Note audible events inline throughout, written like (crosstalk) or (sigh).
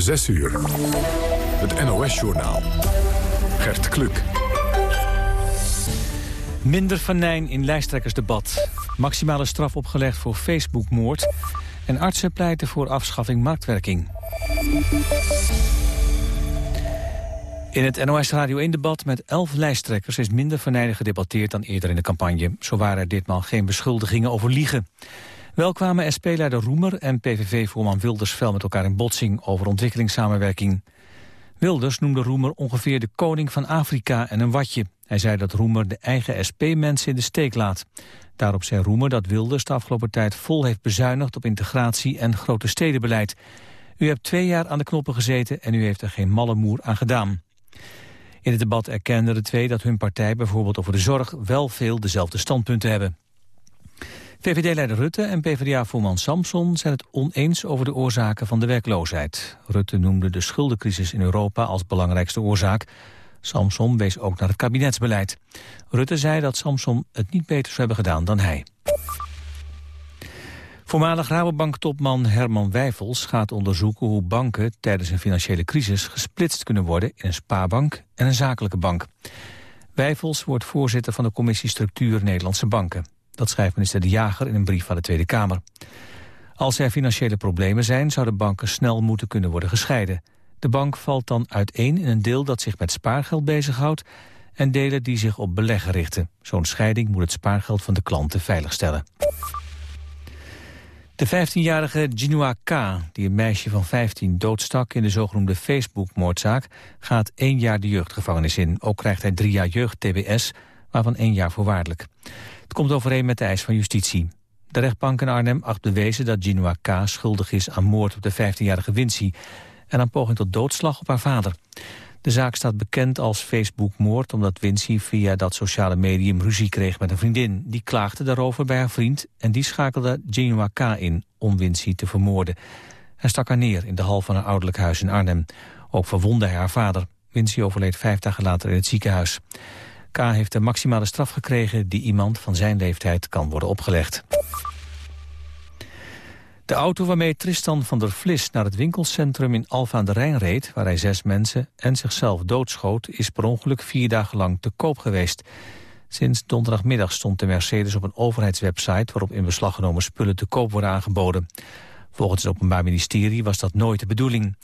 6 uur. Het NOS-journaal. Gert Kluk. Minder venijn in lijsttrekkersdebat. Maximale straf opgelegd voor Facebookmoord. En artsen pleiten voor afschaffing marktwerking. In het NOS Radio 1-debat met elf lijsttrekkers is minder venijnig gedebatteerd dan eerder in de campagne. Zo waren er ditmaal geen beschuldigingen over liegen. Wel kwamen SP-leider Roemer en PVV-voorman Wilders fel met elkaar in botsing over ontwikkelingssamenwerking. Wilders noemde Roemer ongeveer de koning van Afrika en een watje. Hij zei dat Roemer de eigen SP-mensen in de steek laat. Daarop zei Roemer dat Wilders de afgelopen tijd vol heeft bezuinigd op integratie en grote stedenbeleid. U hebt twee jaar aan de knoppen gezeten en u heeft er geen malle moer aan gedaan. In het debat erkenden de twee dat hun partij bijvoorbeeld over de zorg wel veel dezelfde standpunten hebben. VVD-leider Rutte en PvdA-voorman Samson zijn het oneens over de oorzaken van de werkloosheid. Rutte noemde de schuldencrisis in Europa als belangrijkste oorzaak. Samson wees ook naar het kabinetsbeleid. Rutte zei dat Samson het niet beter zou hebben gedaan dan hij. Voormalig Rabobank-topman Herman Wijfels gaat onderzoeken hoe banken tijdens een financiële crisis gesplitst kunnen worden in een spaarbank en een zakelijke bank. Wijfels wordt voorzitter van de commissie Structuur Nederlandse Banken. Dat schrijft minister De Jager in een brief aan de Tweede Kamer. Als er financiële problemen zijn, zouden banken snel moeten kunnen worden gescheiden. De bank valt dan uiteen in een deel dat zich met spaargeld bezighoudt en delen die zich op beleggen richten. Zo'n scheiding moet het spaargeld van de klanten veiligstellen. De 15-jarige Jinua K., die een meisje van 15 doodstak in de zogenoemde Facebook-moordzaak, gaat één jaar de jeugdgevangenis in. Ook krijgt hij drie jaar jeugd-TBS, waarvan één jaar voorwaardelijk. Het komt overeen met de eis van justitie. De rechtbank in Arnhem acht bewezen dat Jinua K. schuldig is aan moord op de 15-jarige Wincy en aan poging tot doodslag op haar vader. De zaak staat bekend als Facebook-moord omdat Wincy via dat sociale medium ruzie kreeg met een vriendin. Die klaagde daarover bij haar vriend en die schakelde Jinua K. in om Wincy te vermoorden. Hij stak haar neer in de hal van haar ouderlijk huis in Arnhem. Ook verwondde hij haar vader. Wincy overleed vijf dagen later in het ziekenhuis. K. heeft de maximale straf gekregen die iemand van zijn leeftijd kan worden opgelegd. De auto waarmee Tristan van der Vlis naar het winkelcentrum in Alfa aan de Rijn reed... waar hij zes mensen en zichzelf doodschoot... is per ongeluk vier dagen lang te koop geweest. Sinds donderdagmiddag stond de Mercedes op een overheidswebsite... waarop in beslag genomen spullen te koop worden aangeboden. Volgens het Openbaar Ministerie was dat nooit de bedoeling.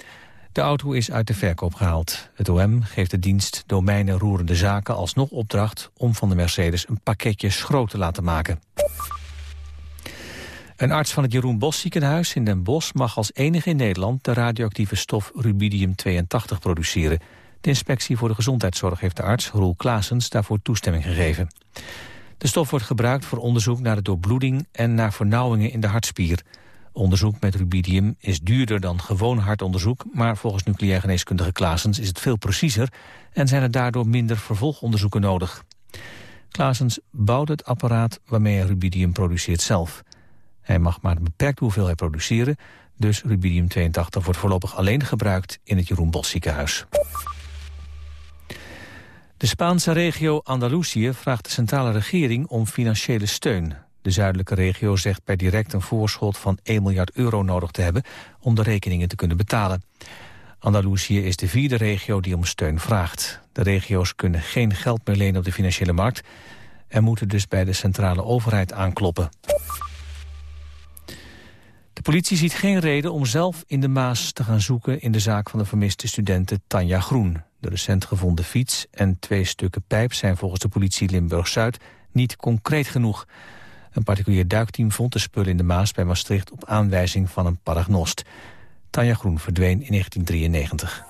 De auto is uit de verkoop gehaald. Het OM geeft de dienst domeinen roerende zaken alsnog opdracht... om van de Mercedes een pakketje schroot te laten maken. Een arts van het Jeroen Bos ziekenhuis in Den Bosch... mag als enige in Nederland de radioactieve stof rubidium-82 produceren. De inspectie voor de gezondheidszorg heeft de arts, Roel Klaasens, daarvoor toestemming gegeven. De stof wordt gebruikt voor onderzoek naar de doorbloeding... en naar vernauwingen in de hartspier... Onderzoek met rubidium is duurder dan gewoon hartonderzoek... maar volgens nucleair geneeskundige Klaasens is het veel preciezer... en zijn er daardoor minder vervolgonderzoeken nodig. Klaasens bouwt het apparaat waarmee hij rubidium produceert zelf. Hij mag maar een beperkte hoeveelheid produceren... dus rubidium-82 wordt voorlopig alleen gebruikt in het Jeroen Bos ziekenhuis. De Spaanse regio Andalusië vraagt de centrale regering om financiële steun. De zuidelijke regio zegt per direct een voorschot van 1 miljard euro nodig te hebben om de rekeningen te kunnen betalen. Andalusië is de vierde regio die om steun vraagt. De regio's kunnen geen geld meer lenen op de financiële markt en moeten dus bij de centrale overheid aankloppen. De politie ziet geen reden om zelf in de Maas te gaan zoeken in de zaak van de vermiste studenten Tanja Groen. De recent gevonden fiets en twee stukken pijp zijn volgens de politie Limburg-Zuid niet concreet genoeg. Een particulier duikteam vond de spullen in de Maas bij Maastricht op aanwijzing van een paragnost. Tanja Groen verdween in 1993.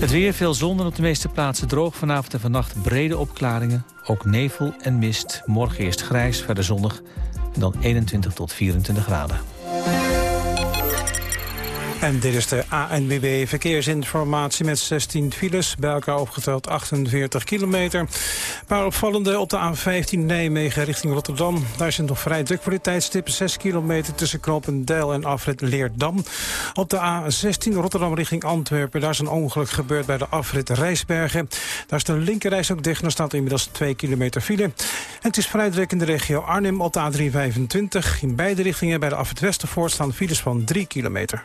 Het weer, veel zon en op de meeste plaatsen droog. Vanavond en vannacht brede opklaringen. Ook nevel en mist. Morgen eerst grijs, verder zonnig. En dan 21 tot 24 graden. En dit is de ANWB Verkeersinformatie met 16 files. Bij elkaar opgeteld 48 kilometer. Maar opvallende op de A15 Nijmegen richting Rotterdam. Daar is het nog vrij druk voor dit tijdstip. 6 kilometer tussen Knopendijl en afrit Leerdam. Op de A16 Rotterdam richting Antwerpen. Daar is een ongeluk gebeurd bij de afrit Rijsbergen. Daar is de linkerreis ook dicht. Er staat inmiddels 2 kilometer file. En het is vrij druk in de regio Arnhem op de A325. In beide richtingen bij de afrit Westervoort staan files van 3 kilometer.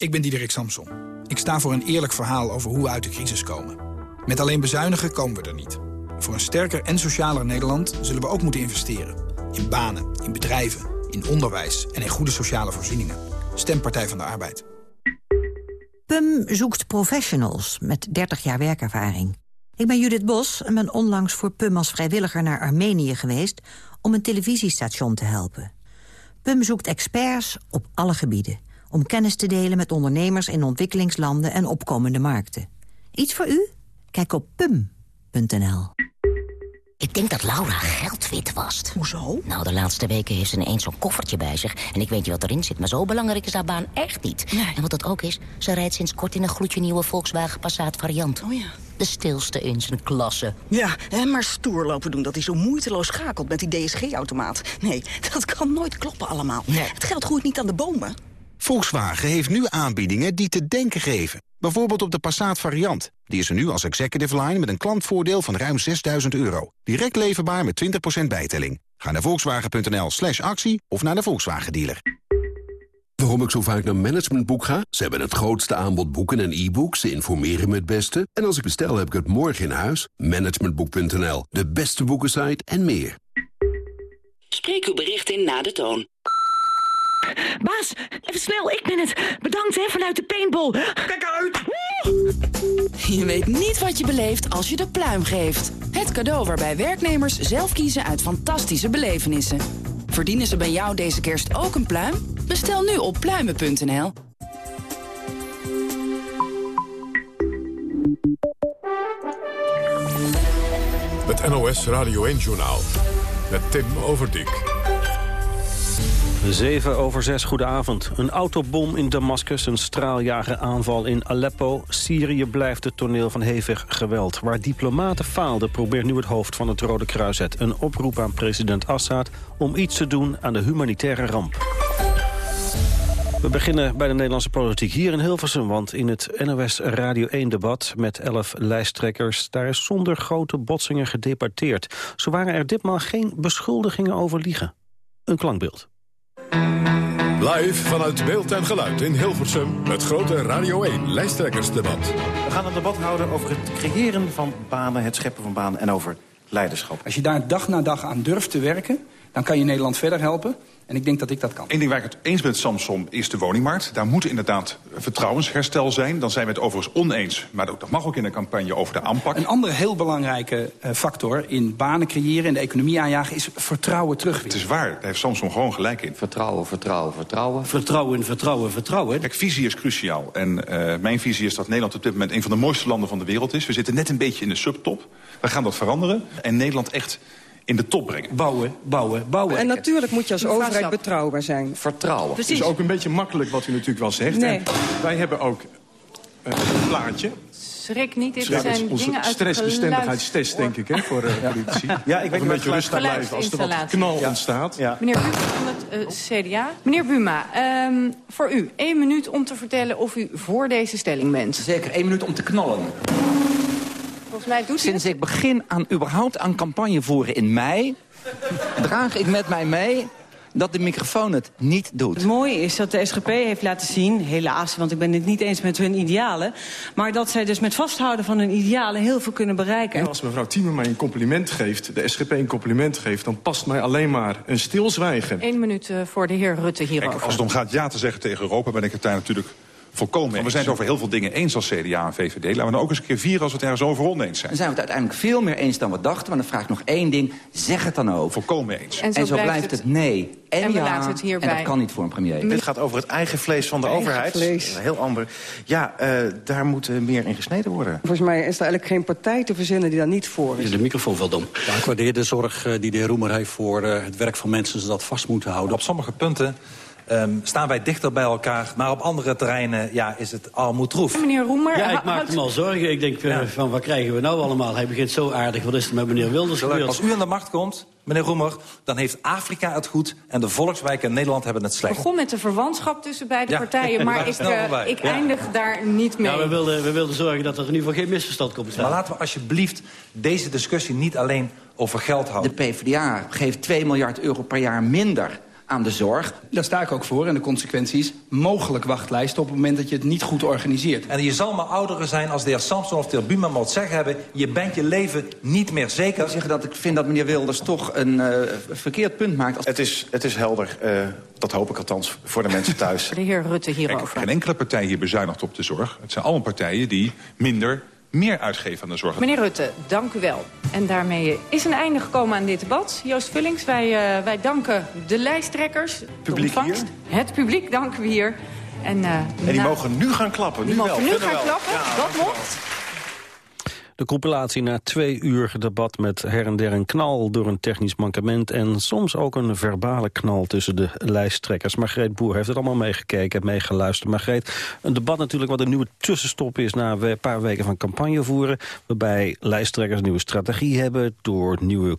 Ik ben Diederik Samson. Ik sta voor een eerlijk verhaal over hoe we uit de crisis komen. Met alleen bezuinigen komen we er niet. Voor een sterker en socialer Nederland zullen we ook moeten investeren. In banen, in bedrijven, in onderwijs en in goede sociale voorzieningen. Stem Partij van de Arbeid. PUM zoekt professionals met 30 jaar werkervaring. Ik ben Judith Bos en ben onlangs voor PUM als vrijwilliger naar Armenië geweest... om een televisiestation te helpen. PUM zoekt experts op alle gebieden om kennis te delen met ondernemers in ontwikkelingslanden en opkomende markten. Iets voor u? Kijk op pum.nl. Ik denk dat Laura geld wit wast. Hoezo? Nou, de laatste weken heeft ze ineens zo'n koffertje bij zich. En ik weet niet wat erin zit, maar zo belangrijk is haar baan echt niet. En wat dat ook is, ze rijdt sinds kort in een gloedje nieuwe Volkswagen Passat variant. Oh ja. De stilste in zijn klasse. Ja, hè, maar stoer lopen doen dat hij zo moeiteloos schakelt met die DSG-automaat. Nee, (laughs) dat kan nooit kloppen allemaal. Het geld groeit niet aan de bomen. Volkswagen heeft nu aanbiedingen die te denken geven. Bijvoorbeeld op de Passat variant. Die is er nu als executive line met een klantvoordeel van ruim 6000 euro. Direct leverbaar met 20% bijtelling. Ga naar volkswagen.nl slash actie of naar de Volkswagen dealer. Waarom ik zo vaak naar Managementboek ga? Ze hebben het grootste aanbod boeken en e-books. Ze informeren me het beste. En als ik bestel heb ik het morgen in huis. Managementboek.nl, de beste boekensite en meer. Spreek uw bericht in na de toon. Baas, even snel, ik ben het. Bedankt hè, vanuit de paintball. Kijk uit! Je weet niet wat je beleeft als je de pluim geeft. Het cadeau waarbij werknemers zelf kiezen uit fantastische belevenissen. Verdienen ze bij jou deze kerst ook een pluim? Bestel nu op pluimen.nl. Het NOS Radio 1-journaal met Tim Overdijk. 7 over 6, goedenavond. Een autobom in Damascus, een straaljager-aanval in Aleppo. Syrië blijft het toneel van hevig geweld. Waar diplomaten faalden, probeert nu het hoofd van het Rode Kruis het. Een oproep aan president Assad om iets te doen aan de humanitaire ramp. We beginnen bij de Nederlandse politiek hier in Hilversum... want in het NOS Radio 1-debat met elf lijsttrekkers... daar is zonder grote botsingen gedebatteerd. Zo waren er ditmaal geen beschuldigingen over liegen. Een klankbeeld. Live vanuit Beeld en Geluid in Hilversum. Het grote Radio 1 lijsttrekkersdebat. We gaan een debat houden over het creëren van banen, het scheppen van banen en over leiderschap. Als je daar dag na dag aan durft te werken, dan kan je Nederland verder helpen. En ik denk dat ik dat kan. Eén ding waar ik het eens ben met Samson is de woningmarkt. Daar moet inderdaad vertrouwensherstel zijn. Dan zijn we het overigens oneens, maar dat mag ook in een campagne over de aanpak. Een andere heel belangrijke uh, factor in banen creëren en de economie aanjagen is vertrouwen terugwinnen. Het is waar, daar heeft Samson gewoon gelijk in. Vertrouwen, vertrouwen, vertrouwen. Vertrouwen, vertrouwen, vertrouwen. Kijk, visie is cruciaal. En uh, mijn visie is dat Nederland op dit moment een van de mooiste landen van de wereld is. We zitten net een beetje in de subtop. We gaan dat veranderen. En Nederland echt in de top brengen. Bouwen, bouwen, bouwen. En natuurlijk moet je als overheid betrouwbaar zijn. Vertrouwen. Het is ook een beetje makkelijk wat u natuurlijk wel zegt. Nee. En wij hebben ook uh, een plaatje. Schrik niet, dit Ja, zijn dat is onze dingen uit stressbestendigheidstest, denk ik, hè, voor uh, politici. Ja, ik weet Of een niet beetje rustig blijven als er wat knal Ja. ontstaat. Ja. Meneer Buma van het eh, CDA. Meneer Buma, ehm, voor u één minuut om te vertellen of u voor deze stelling bent. Zeker, één minuut om te knallen. Volgens mij doet Sinds ik begin aan überhaupt aan campagne voeren in mei... draag ik met mij mee dat de microfoon het niet doet. Het mooie is dat de SGP heeft laten zien, helaas, want ik ben het niet eens met hun idealen... maar dat zij dus met vasthouden van hun idealen heel veel kunnen bereiken. En als mevrouw Thieme mij een compliment geeft, de SGP een compliment geeft... dan past mij alleen maar een stilzwijgen. Eén minuut uh, voor de heer Rutte hierover. Kijk, als het om gaat ja te zeggen tegen Europa, ben ik het daar natuurlijk volkomen eens. We zijn het over heel veel dingen eens als CDA en VVD. Laten we dan ook eens een keer vieren als we het ergens over oneens zijn. Dan zijn we het uiteindelijk veel meer eens dan we dachten. Maar dan vraag ik nog één ding. Zeg het dan ook. Volkomen eens. En zo, en zo blijft, blijft het, het nee. En, ja, het hierbij. En dat kan niet voor een premier. Dit gaat over het eigen vlees van de eigen overheid. Vlees. Heel ander. Ja, uh, daar moet uh, meer in gesneden worden. Volgens mij is er eigenlijk geen partij te verzinnen die daar niet voor is. De microfoon veel dom. Ja, ik waardeer de zorg uh, die de heer Roemer heeft voor het werk van mensen... ze dat vast moeten houden. Op sommige punten Um, staan wij dichter bij elkaar. Maar op andere terreinen ja, is het almoedroef. Meneer Roemer... Ja, ik maak me al zorgen. Ik denk, ja. uh, van wat krijgen we nou allemaal? Hij begint zo aardig. Wat is er met meneer Wilders gebeurd? Als u aan de macht komt, meneer Roemer... dan heeft Afrika het goed en de volkswijken in Nederland hebben het slecht. Ik begon met de verwantschap tussen beide ja. partijen... maar ik, uh, ik ja. eindig daar niet mee. Ja, we, wilden, we wilden zorgen dat er in ieder geval geen misverstand komt te staan. Maar laten we alsjeblieft deze discussie niet alleen over geld houden. De PvdA geeft 2 miljard euro per jaar minder aan de zorg. Daar sta ik ook voor. En de consequenties mogelijk wachtlijsten op het moment dat je het niet goed organiseert. En je zal maar ouderen zijn als de heer Samson of de heer Buma moet zeggen hebben... je bent je leven niet meer zeker. Ik, zeggen dat ik vind dat meneer Wilders toch een uh, verkeerd punt maakt. Als... Het, is, het is helder. Uh, dat hoop ik althans voor de mensen thuis. (laughs) De heer Rutte hierover. Kijk, geen enkele partij hier bezuinigt op de zorg. Het zijn allemaal partijen die minder meer uitgeven aan de zorg. Meneer Rutte, dank u wel. En daarmee is een einde gekomen aan dit debat. Joost Vullings, wij, uh, wij danken de lijsttrekkers. Publiek de ontvangst. Hier? Het publiek danken we hier. En, uh, en die nou, mogen nu gaan klappen. Die nu mogen wel. nu gaan wel. klappen. Ja, dat mocht. De compilatie na twee uur debat met her en der een knal door een technisch mankement... en soms ook een verbale knal tussen de lijsttrekkers. Margreet Boer heeft het allemaal meegekeken en meegeluisterd. Margreet, een debat natuurlijk wat een nieuwe tussenstop is... na een paar weken van campagne voeren... waarbij lijsttrekkers nieuwe strategie hebben... door nieuwe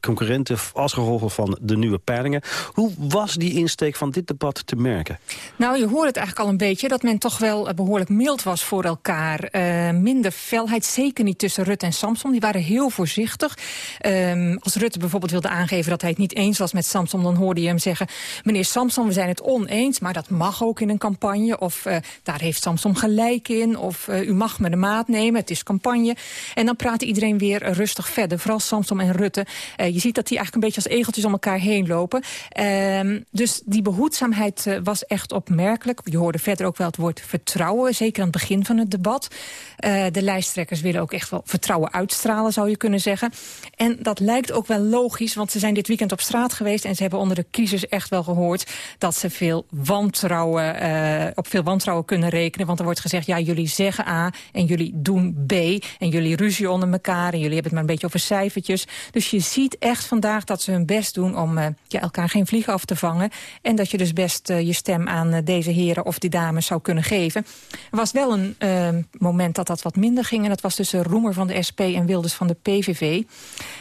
concurrenten als gevolg van de nieuwe peilingen. Hoe was die insteek van dit debat te merken? Nou, je hoort het eigenlijk al een beetje... dat men toch wel behoorlijk mild was voor elkaar. Uh, minder felheid, zeker niet tussen Rutte en Samson. Die waren heel voorzichtig. Um, als Rutte bijvoorbeeld wilde aangeven dat hij het niet eens was met Samson... dan hoorde je hem zeggen, meneer Samson, we zijn het oneens... maar dat mag ook in een campagne. Of uh, daar heeft Samson gelijk in. Of uh, u mag me de maat nemen, het is campagne. En dan praatte iedereen weer rustig verder. Vooral Samson en Rutte. Uh, je ziet dat die eigenlijk een beetje als egeltjes om elkaar heen lopen. Um, dus die behoedzaamheid was echt opmerkelijk. Je hoorde verder ook wel het woord vertrouwen. Zeker aan het begin van het debat. De lijsttrekkers ook echt wel vertrouwen uitstralen, zou je kunnen zeggen. En dat lijkt ook wel logisch, want ze zijn dit weekend op straat geweest... en ze hebben onder de kiezers echt wel gehoord... dat ze veel wantrouwen, uh, op veel wantrouwen kunnen rekenen. Want er wordt gezegd, ja, jullie zeggen A en jullie doen B... en jullie ruzie onder elkaar en jullie hebben het maar een beetje over cijfertjes. Dus je ziet echt vandaag dat ze hun best doen om uh, ja, elkaar geen vliegen af te vangen... en dat je dus best uh, je stem aan deze heren of die dames zou kunnen geven. Er was wel een moment dat dat wat minder ging... en dat was tussen Roemer van de SP en Wilders van de PVV.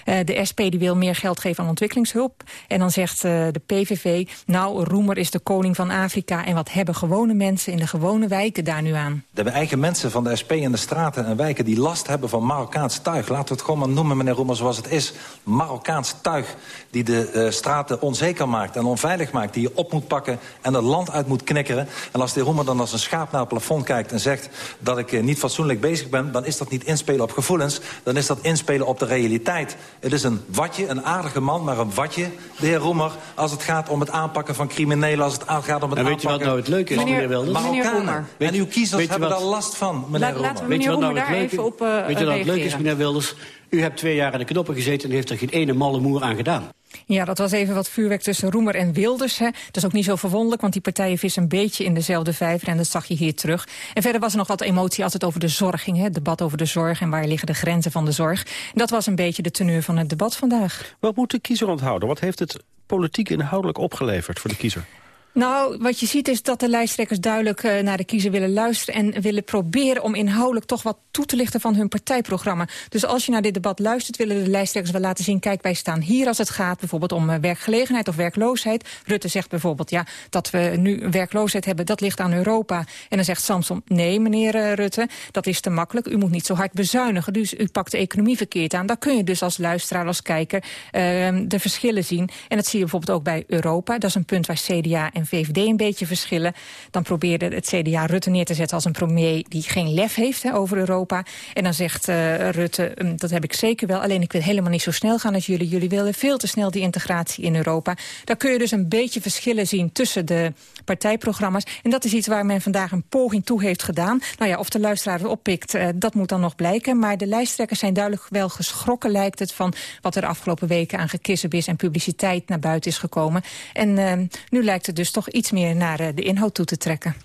Uh, de SP die wil meer geld geven aan ontwikkelingshulp. En dan zegt uh, de PVV... nou, Roemer is de koning van Afrika... en wat hebben gewone mensen in de gewone wijken daar nu aan? De eigen mensen van de SP in de straten en wijken... die last hebben van Marokkaans tuig. Laten we het gewoon maar noemen, meneer Roemer, zoals het is. Marokkaans tuig die de uh, straten onzeker maakt en onveilig maakt... die je op moet pakken en het land uit moet knikkeren. En als de Roemer dan als een schaap naar het plafond kijkt... en zegt dat ik niet fatsoenlijk bezig ben... dan is dat niet inspelen op gevoelens, dan is dat inspelen op de realiteit. Het is een watje, een aardige man, maar een watje, de heer Roemer... als het gaat om het aanpakken van criminelen, als het gaat om het en weet aanpakken... je wat nou het leuke is, meneer, meneer Wilders? Marokkanen. En uw kiezers hebben daar last van, meneer Roemer. Laten we meneer Roemer nou daar leuke, even op uh, Weet je wat het leuk is, meneer Wilders? U hebt twee jaar in de knoppen gezeten en heeft er geen ene malle moer aan gedaan. Ja, dat was even wat vuurwerk tussen Roemer en Wilders. Hè. Dat is ook niet zo verwonderlijk, want die partijen vissen een beetje in dezelfde vijver. En dat zag je hier terug. En verder was er nog wat emotie het over de zorg ging. Hè. Het debat over de zorg en waar liggen de grenzen van de zorg. En dat was een beetje de teneur van het debat vandaag. Wat moet de kiezer onthouden? Wat heeft het politiek inhoudelijk opgeleverd voor de kiezer? Nou, wat je ziet is dat de lijsttrekkers duidelijk uh, naar de kiezer willen luisteren... en willen proberen om inhoudelijk toch wat toe te lichten van hun partijprogramma. Dus als je naar dit debat luistert, willen de lijsttrekkers wel laten zien... kijk, wij staan hier als het gaat bijvoorbeeld om uh, werkgelegenheid of werkloosheid. Rutte zegt bijvoorbeeld, ja, dat we nu werkloosheid hebben, dat ligt aan Europa. En dan zegt Samson, nee, meneer uh, Rutte, dat is te makkelijk. U moet niet zo hard bezuinigen, dus u pakt de economie verkeerd aan. Daar kun je dus als luisteraar, als kijker, ehm, de verschillen zien. En dat zie je bijvoorbeeld ook bij Europa. Dat is een punt waar CDA en VVD een beetje verschillen. Dan probeerde het CDA Rutte neer te zetten als een premier die geen lef heeft hè, over Europa. En dan zegt uh, Rutte, um, dat heb ik zeker wel, alleen ik wil helemaal niet zo snel gaan als jullie. Jullie willen veel te snel die integratie in Europa. Daar kun je dus een beetje verschillen zien tussen de partijprogramma's. En dat is iets waar men vandaag een poging toe heeft gedaan. Nou ja, of de luisteraar het oppikt, uh, dat moet dan nog blijken. Maar de lijsttrekkers zijn duidelijk wel geschrokken, lijkt het, van wat er afgelopen weken aan gekissenbis en publiciteit naar buiten is gekomen. En uh, nu lijkt het dus toch iets meer naar uh, de inhoud toe te trekken.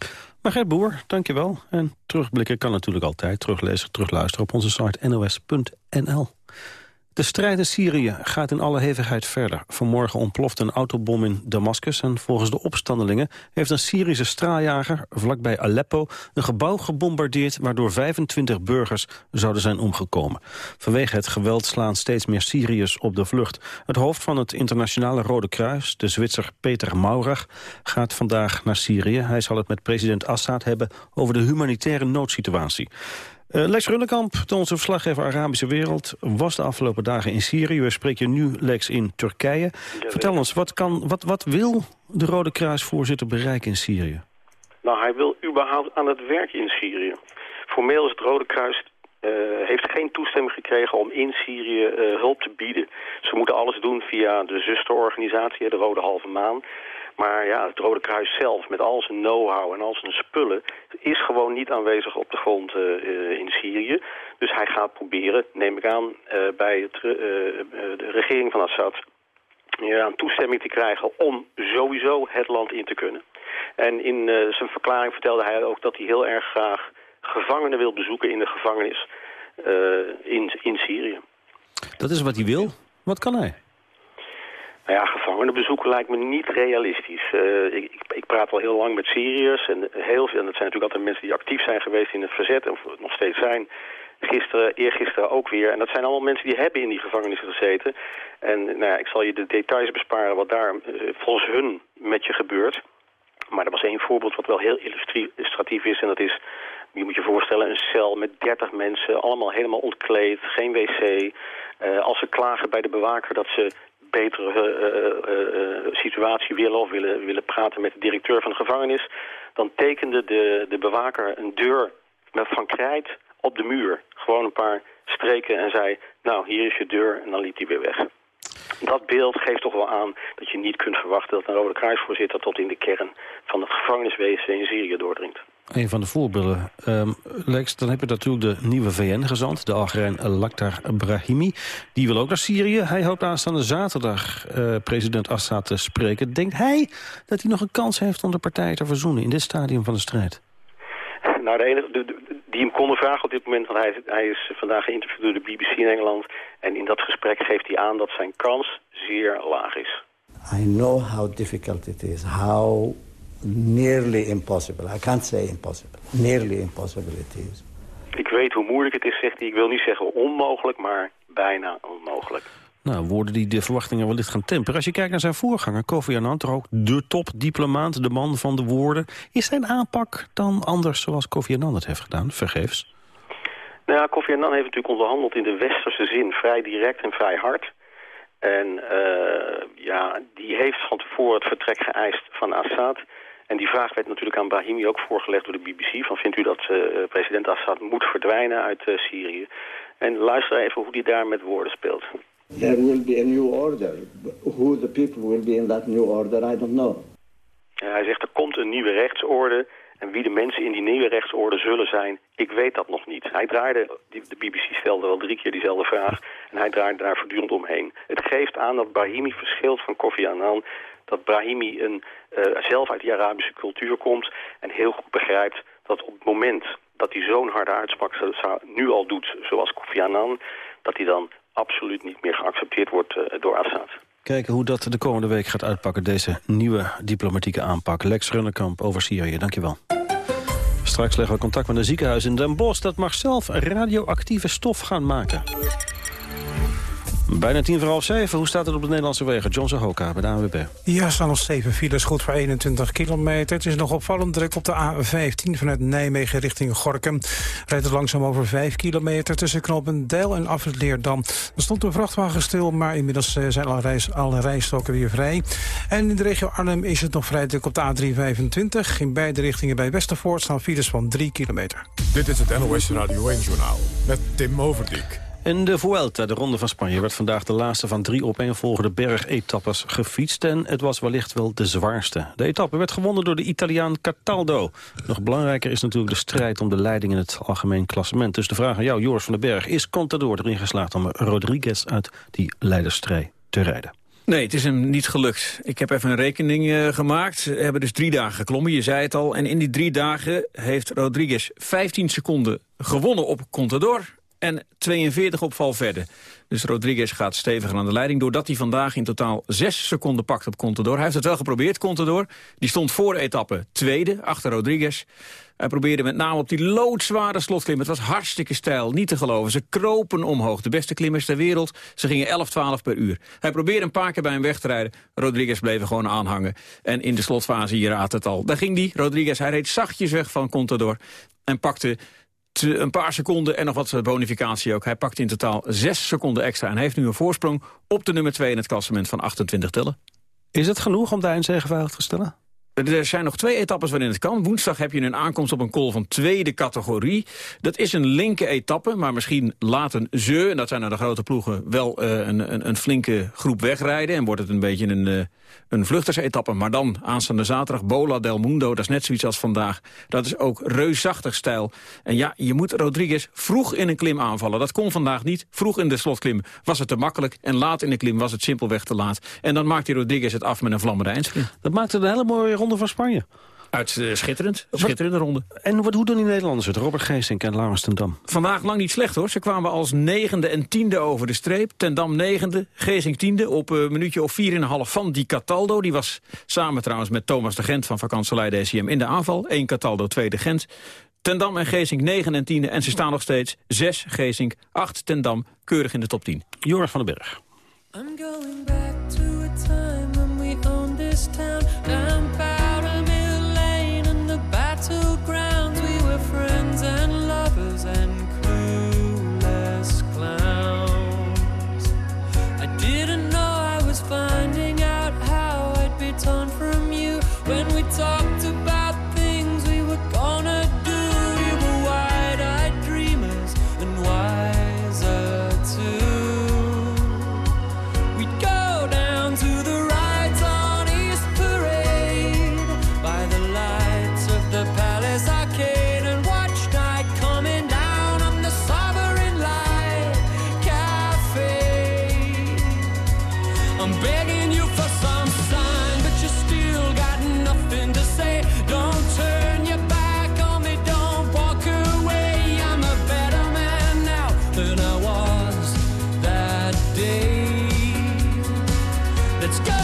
Margret Boer, dankjewel. En terugblikken kan natuurlijk altijd. Teruglezen, terugluisteren op onze site nos.nl. De strijd in Syrië gaat in alle hevigheid verder. Vanmorgen ontploft een autobom in Damascus... en volgens de opstandelingen heeft een Syrische straaljager... vlakbij Aleppo een gebouw gebombardeerd... waardoor 25 burgers zouden zijn omgekomen. Vanwege het geweld slaan steeds meer Syriërs op de vlucht. Het hoofd van het internationale Rode Kruis, de Zwitser Peter Maurach... gaat vandaag naar Syrië. Hij zal het met president Assad hebben over de humanitaire noodsituatie. Uh, Lex Runnekamp, onze verslaggever Arabische Wereld... was de afgelopen dagen in Syrië. We spreken nu, Lex, in Turkije. Vertel ons, wat, kan, wat, wat wil de Rode Kruisvoorzitter bereiken in Syrië? Nou, hij wil überhaupt aan het werk in Syrië. Formeel is het Rode Kruis uh, heeft geen toestemming gekregen om in Syrië uh, hulp te bieden. Ze moeten alles doen via de zusterorganisatie, de Rode Halve Maan. Maar ja, het Rode Kruis zelf, met al zijn know-how en al zijn spullen... is gewoon niet aanwezig op de grond uh, in Syrië. Dus hij gaat proberen, neem ik aan, uh, bij het, de regering van Assad... Ja, toestemming te krijgen om sowieso het land in te kunnen. En in zijn verklaring vertelde hij ook dat hij heel erg graag gevangenen wil bezoeken in de gevangenis in, in Syrië. Dat is wat hij wil. Wat kan hij? Nou ja, gevangenenbezoeken lijkt me niet realistisch. Uh, ik, ik, praat al heel lang met Syriërs en, heel en dat zijn natuurlijk altijd mensen die actief zijn geweest in het verzet of nog steeds zijn. Gisteren, eergisteren ook weer. En dat zijn allemaal mensen die hebben in die gevangenis gezeten. En nou ja, ik zal je de details besparen wat daar uh, volgens hun met je gebeurt. Maar er was één voorbeeld wat wel heel illustratief is en dat is... Je moet je voorstellen, een cel met 30 mensen, allemaal helemaal ontkleed, geen wc. Uh, als ze klagen bij de bewaker dat ze betere uh, uh, situatie willen of willen, willen praten met de directeur van de gevangenis, dan tekende de, de bewaker een deur met van krijt op de muur. Gewoon een paar streken en zei, nou hier is je deur en dan liep hij weer weg. Dat beeld geeft toch wel aan dat je niet kunt verwachten dat een Rode Kruisvoorzitter tot in de kern van het gevangeniswezen in Syrië doordringt. Een van de voorbeelden, um, Lex, dan heb je natuurlijk de nieuwe VN-gezant, de Algerijn Lakhdar Brahimi. Die wil ook naar Syrië. Hij hoopt aanstaande zaterdag uh, president Assad te spreken. Denkt hij dat hij nog een kans heeft om de partijen te verzoenen in dit stadium van de strijd? Nou, de enige de, de, die hem konden vragen op dit moment, want hij, hij is vandaag geïnterviewd door de BBC in Engeland. En in dat gesprek geeft hij aan dat zijn kans zeer laag is. I know how difficult it is, how nearly impossible. I can't say impossible. Nearly impossible it is. Ik weet hoe moeilijk het is, zegt hij. Ik wil niet zeggen onmogelijk, maar bijna onmogelijk. Nou, woorden die de verwachtingen wellicht gaan temperen. Als je kijkt naar zijn voorganger, Kofi Annan, toch ook de topdiplomaat, de man van de woorden. Is zijn aanpak dan anders zoals Kofi Annan het heeft gedaan, vergeefs? Nou ja, Kofi Annan heeft natuurlijk onderhandeld in de westerse zin, vrij direct en vrij hard. En uh, ja, die heeft van tevoren het vertrek geëist van Assad. En die vraag werd natuurlijk aan Brahimi ook voorgelegd door de BBC. Van vindt u dat uh, president Assad moet verdwijnen uit uh, Syrië? En luister even hoe hij daar met woorden speelt. There will be a new order. Who the people will be in that new order, I don't know. Ja, hij zegt er komt een nieuwe rechtsorde. En wie de mensen in die nieuwe rechtsorde zullen zijn, ik weet dat nog niet. Hij draaide, de BBC stelde wel drie keer diezelfde vraag, en hij draaide daar voortdurend omheen. Het geeft aan dat Brahimi verschilt van Kofi Annan, dat Brahimi een, uh, zelf uit die Arabische cultuur komt en heel goed begrijpt dat op het moment dat hij zo'n harde uitspraak nu al doet, zoals Kofi Annan, dat hij dan absoluut niet meer geaccepteerd wordt uh, door Assad. Kijken hoe dat de komende week gaat uitpakken, deze nieuwe diplomatieke aanpak. Lex Runnekamp over Syrië, dankjewel. Straks leggen we contact met een ziekenhuis in Den Bosch... dat mag zelf radioactieve stof gaan maken. Bijna tien voor half zeven. Hoe staat het op de Nederlandse wegen? John Zahoka bij de ANWB. Ja, er staan nog zeven files, goed voor 21 kilometer. Het is nog opvallend druk op de A15 vanuit Nijmegen richting Gorkum. Rijdt het langzaam over 5 kilometer tussen knooppunt Deil en Afrit Leerdam. Er stond een vrachtwagen stil, maar inmiddels eh, zijn alle, reis, alle rijstokken weer vrij. En in de regio Arnhem is het nog vrij druk op de A325. In beide richtingen bij Westervoort staan files van 3 kilometer. Dit is het NOS Radio 1-journaal met Tim Overdijk. In de Vuelta, de Ronde van Spanje, werd vandaag de laatste van drie opeenvolgende bergetappes gefietst. En het was wellicht wel de zwaarste. De etappe werd gewonnen door de Italiaan Cataldo. Nog belangrijker is natuurlijk de strijd om de leiding in het algemeen klassement. Dus de vraag aan jou, Joris van den Berg, is Contador erin geslaagd om Rodriguez uit die leidersstrijd te rijden? Nee, het is hem niet gelukt. Ik heb even een rekening uh, gemaakt. Ze hebben dus drie dagen geklommen, je zei het al. En in die drie dagen heeft Rodriguez 15 seconden gewonnen op Contador en 42 op Valverde. Dus Rodriguez gaat steviger aan de leiding... doordat hij vandaag in totaal 6 seconden pakt op Contador. Hij heeft het wel geprobeerd, Contador. Die stond voor de etappe tweede, achter Rodriguez. Hij probeerde met name op die loodzware slotklim. Het was hartstikke stijl, niet te geloven. Ze kropen omhoog, de beste klimmers ter wereld. Ze gingen 11, 12 per uur. Hij probeerde een paar keer bij hem weg te rijden. Rodriguez bleef gewoon aanhangen. En in de slotfase, je raadt het al. Daar ging die, Rodriguez. Hij reed zachtjes weg van Contador. En pakte een paar seconden en nog wat bonificatie ook. Hij pakt in totaal zes seconden extra en heeft nu een voorsprong op de nummer 2 in het klassement van 28 tellen. Is het genoeg om daar een zegeveilig te stellen? Er zijn nog twee etappes waarin het kan. Woensdag heb je een aankomst op een call van tweede categorie. Dat is een linker etappe, maar misschien laten ze... en dat zijn nou de grote ploegen, wel uh, een, een, een, flinke groep wegrijden... en wordt het een beetje een, uh, een vluchtersetappe. Maar dan, aanstaande zaterdag, Bola del Mundo, dat is net zoiets als vandaag. Dat is ook reusachtig stijl. En ja, je moet Rodriguez vroeg in een klim aanvallen. Dat kon vandaag niet. Vroeg in de slotklim was het te makkelijk... en laat in de klim was het simpelweg te laat. En dan maakt hij Rodriguez het af met een vlammende eindsprint. Dat maakt het een hele mooie ronde van Spanje. Uit uh, schitterend. Schitterende ronde. En wat, hoe doen die Nederlanders het? Robert Geesink en Laurens ten Dam. Vandaag lang niet slecht hoor. Ze kwamen als negende en tiende over de streep. Ten Dam negende, Geesink tiende. Op een minuutje of vier en een half van die Cataldo. Die was samen trouwens met Thomas de Gent van Vakantselij DCM in de aanval. Eén Cataldo, tweede Gent. Ten Dam en Geesink 9 en 10 en ze staan nog steeds 6 Geesink, 8 Ten Dam, keurig in de top 10. Joris van den Berg. I'm going back to a time when we owned this town. let's go.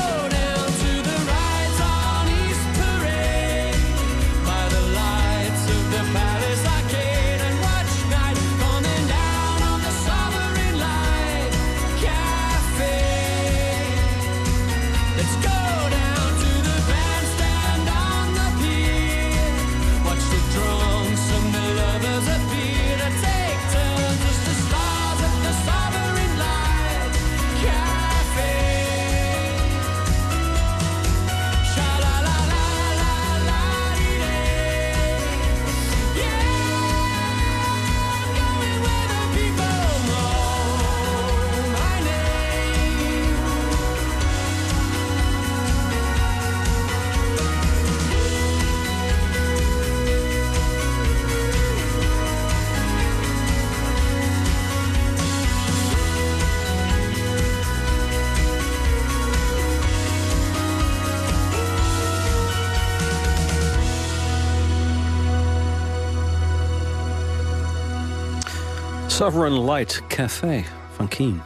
Sovereign Light Café van Keen.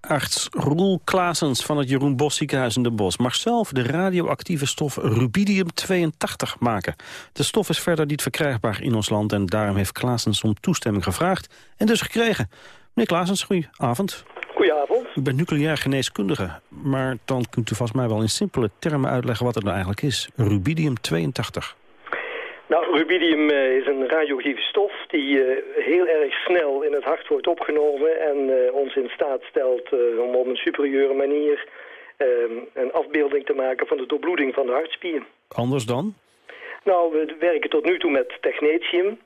Arts Roel Klaasens van het Jeroen Bos ziekenhuis in Den Bosch... mag zelf de radioactieve stof rubidium-82 maken. De stof is verder niet verkrijgbaar in ons land... en daarom heeft Klaasens om toestemming gevraagd en dus gekregen. Meneer Klaasens, goedenavond. Goedenavond. U bent nucleair geneeskundige, maar dan kunt u volgens mij wel in simpele termen uitleggen wat het nou eigenlijk is. Rubidium-82. Nou, rubidium eh, is een radioactieve stof die eh, heel erg snel in het hart wordt opgenomen en eh, ons in staat stelt om op een superieure manier eh, een afbeelding te maken van de doorbloeding van de hartspier. Anders dan? Nou, we werken tot nu toe met technetium.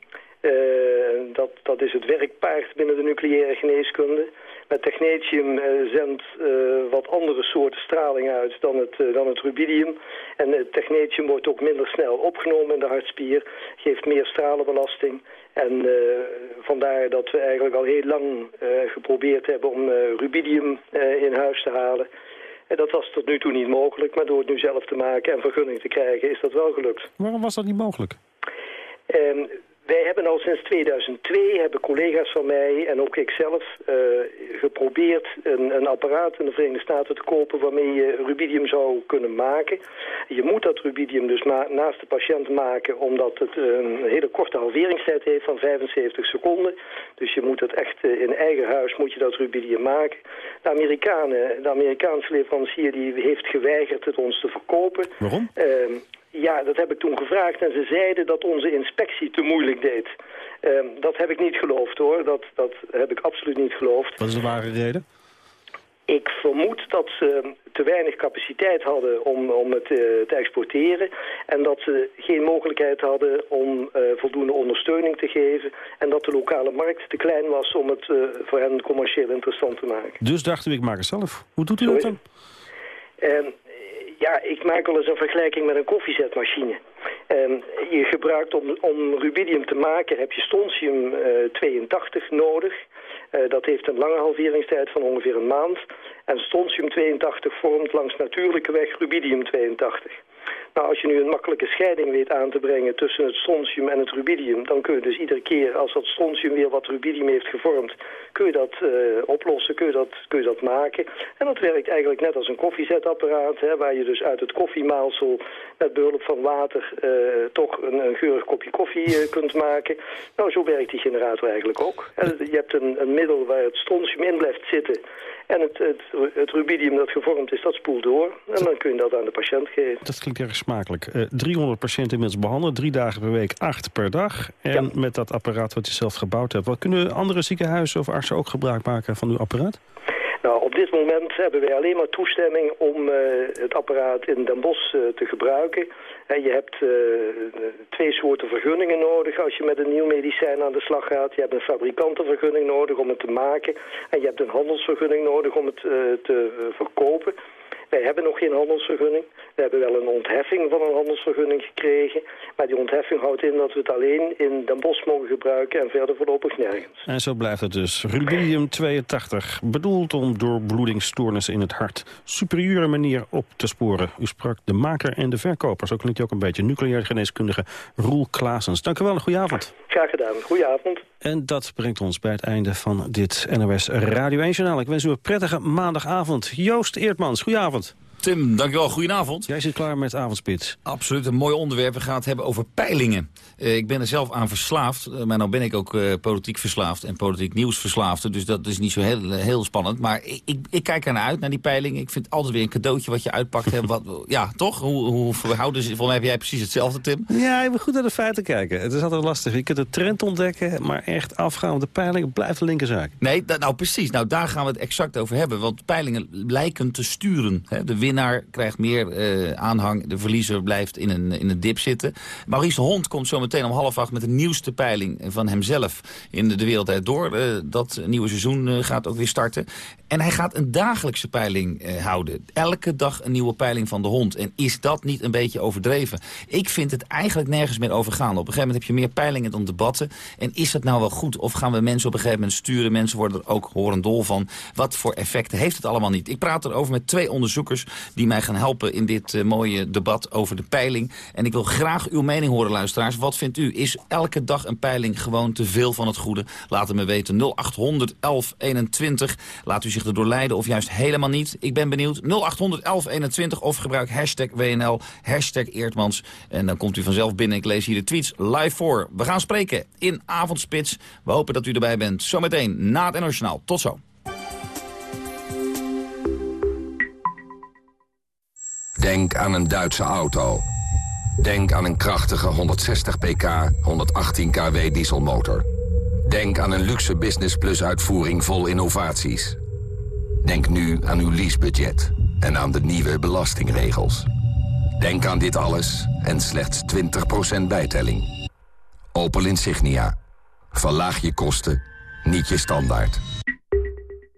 Dat, dat is het werkpaard binnen de nucleaire geneeskunde. Met technetium eh, zendt eh, wat andere soorten straling uit dan het, eh, dan het rubidium. En het technetium wordt ook minder snel opgenomen in de hartspier, geeft meer stralenbelasting. En vandaar dat we eigenlijk al heel lang geprobeerd hebben om rubidium in huis te halen. En dat was tot nu toe niet mogelijk, maar door het nu zelf te maken en vergunning te krijgen is dat wel gelukt. Waarom was dat niet mogelijk? Ehm, wij hebben al sinds 2002, hebben collega's van mij en ook ik zelf eh, geprobeerd een, een apparaat in de Verenigde Staten te kopen waarmee je rubidium zou kunnen maken. Je moet dat rubidium dus naast de patiënt maken omdat het een hele korte halveringstijd heeft van 75 seconden. Dus je moet het echt eh, in eigen huis moet je dat rubidium maken. De Amerikanen, de Amerikaanse leverancier die heeft geweigerd het ons te verkopen. Waarom? Ehm, ja, dat heb ik toen gevraagd en ze zeiden dat onze inspectie te moeilijk deed. Ehm, dat heb ik niet geloofd hoor, dat, dat heb ik absoluut niet geloofd. Wat is de ware reden? Ik vermoed dat ze te weinig capaciteit hadden om, om het eh, te exporteren. En dat ze geen mogelijkheid hadden om eh, voldoende ondersteuning te geven. En dat de lokale markt te klein was om het eh, voor hen commercieel interessant te maken. Dus dacht u, ik maak het zelf. Hoe doet u dat dan? Ehm, ja, ik maak wel eens een vergelijking met een koffiezetmachine. Ehm, je gebruikt om, om rubidium te maken heb je strontium eh, 82 nodig. Eh, dat heeft een lange halveringstijd van ongeveer een maand. En strontium 82 vormt langs natuurlijke weg rubidium 82. Nou, als je nu een makkelijke scheiding weet aan te brengen tussen het strontium en het rubidium, dan kun je dus iedere keer als dat strontium weer wat rubidium heeft gevormd, kun je dat eh, oplossen, kun je dat, kun je dat maken. En dat werkt eigenlijk net als een koffiezetapparaat, hè, waar je dus uit het koffiemaalsel met behulp van water eh, toch een, geurig kopje koffie eh, kunt maken. Nou, zo werkt die generator eigenlijk ook. En je hebt een, een middel waar het strontium in blijft zitten. En het, het, het rubidium dat gevormd is, dat spoelt door. En dan kun je dat aan de patiënt geven. Dat klinkt erg smakelijk. Eh, 300 patiënten inmiddels behandeld, drie dagen per week, acht per dag. En met dat apparaat wat je zelf gebouwd hebt. Wat kunnen andere ziekenhuizen of artsen ook gebruik maken van uw apparaat? Nou, op dit moment hebben wij alleen maar toestemming om eh, het apparaat in Den Bosch eh, te gebruiken. En je hebt eh, twee soorten vergunningen nodig als je met een nieuw medicijn aan de slag gaat. Je hebt een fabrikantenvergunning nodig om het te maken. En je hebt een handelsvergunning nodig om het eh, te eh, verkopen. Wij hebben nog geen handelsvergunning. We hebben wel een ontheffing van een handelsvergunning gekregen. Maar die ontheffing houdt in dat we het alleen in Den Bosch mogen gebruiken en verder voorlopig nergens. En zo blijft het dus. Rubidium-82, bedoeld om doorbloedingsstoornissen in het hart... superieure manier op te sporen. U sprak de maker en de verkoper. Zo klinkt hij ook een beetje. Nucleair geneeskundige Roel Klaasens. Dank u wel en goeie avond. Graag gedaan. Goedenavond. En dat brengt ons bij het einde van dit NOS Radio 1-journaal. Ik wens u een prettige maandagavond. Joost Eertmans, goedenavond. Tim, dankjewel. Goedenavond. Jij zit klaar met avondspits. Absoluut, een mooi onderwerp. We gaan het hebben over peilingen. Eh, ik ben er zelf aan verslaafd, eh, maar nou ben ik ook eh, politiek verslaafd en politiek nieuws verslaafd. Dus dat is niet zo heel, heel spannend. Maar ik, ik, ik kijk er naar uit, naar die peilingen. Ik vind het altijd weer een cadeautje wat je uitpakt. Hè. Wat, (laughs) ja, toch? Hoe, hoe verhouden ze? Volgens mij heb jij precies hetzelfde, Tim. Ja, je moet goed naar de feiten kijken. Het is altijd lastig. Je kunt de trend ontdekken, maar echt afgaan op de peilingen blijft de linkerzaak. Nee, nou precies. Nou, daar gaan we het exact over hebben. Want peilingen lijken te sturen. Hè. De winnaar krijgt meer eh, aanhang. De verliezer blijft in een, in een dip zitten. Maurice de Hond komt zo meteen om half acht met de nieuwste peiling van hemzelf in de, de Wereld Door. Eh, dat nieuwe seizoen eh, gaat ook weer starten. En hij gaat een dagelijkse peiling houden. Elke dag een nieuwe peiling van de hond. En is dat niet een beetje overdreven? Ik vind het eigenlijk nergens meer over gaan. Op een gegeven moment heb je meer peilingen dan debatten. En is dat nou wel goed? Of gaan we mensen op een gegeven moment sturen? Mensen worden er ook horendol van. Wat voor effecten heeft het allemaal niet? Ik praat erover met twee onderzoekers die mij gaan helpen in dit eh, mooie debat over de peiling. En ik wil graag uw mening horen, luisteraars. Wat vindt u? Is elke dag een peiling gewoon te veel van het goede? Laat het me weten. 0800 1121. Laat u zich erdoor leiden of juist helemaal niet. Ik ben benieuwd. 0800 1121 of gebruik hashtag WNL, hashtag Eertmans. En dan komt u vanzelf binnen. Ik lees hier de tweets live voor. We gaan spreken in Avondspits. We hopen dat u erbij bent. Zometeen na het Internationaal. Tot zo. Denk aan een Duitse auto. Denk aan een krachtige 160 pk, 118 kW dieselmotor. Denk aan een luxe Business Plus uitvoering vol innovaties. Denk nu aan uw leasebudget en aan de nieuwe belastingregels. Denk aan dit alles en slechts 20% bijtelling. Opel Insignia. Verlaag je kosten, niet je standaard.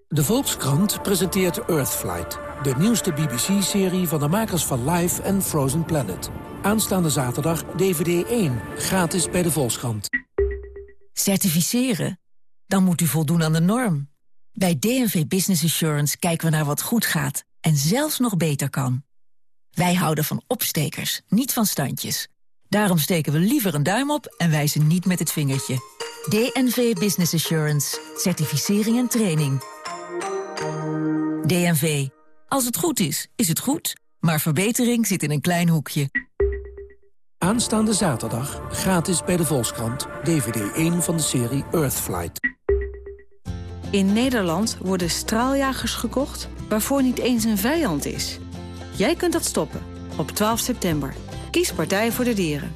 De Volkskrant presenteert Earthflight, de nieuwste BBC-serie van de makers van Life en Frozen Planet. Aanstaande zaterdag DVD 1, gratis bij de Volkskrant. Certificeren? Dan moet u voldoen aan de norm. Bij DNV Business Assurance kijken we naar wat goed gaat en zelfs nog beter kan. Wij houden van opstekers, niet van standjes. Daarom steken we liever een duim op en wijzen niet met het vingertje. DNV Business Assurance. Certificering en training. DNV. Als het goed is, is het goed. Maar verbetering zit in een klein hoekje. Aanstaande zaterdag gratis bij de Volkskrant. DVD 1 van de serie Earthflight. In Nederland worden straaljagers gekocht waarvoor niet eens een vijand is. Jij kunt dat stoppen op 12 september. Kies Partij voor de Dieren.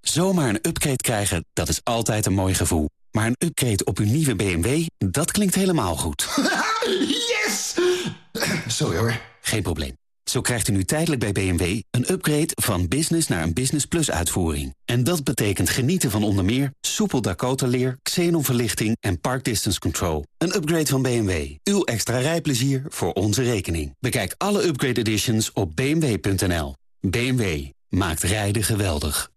Zomaar een upgrade krijgen, dat is altijd een mooi gevoel. Maar een upgrade op uw nieuwe BMW, dat klinkt helemaal goed. (laughs) yes! Sorry hoor. Geen probleem. Zo krijgt u nu tijdelijk bij BMW een upgrade van business naar een Business Plus uitvoering. En dat betekent genieten van onder meer soepel Dakota-leer, xenonverlichting en park distance control. Een upgrade van BMW. Uw extra rijplezier voor onze rekening. Bekijk alle upgrade editions op bmw.nl. BMW maakt rijden geweldig.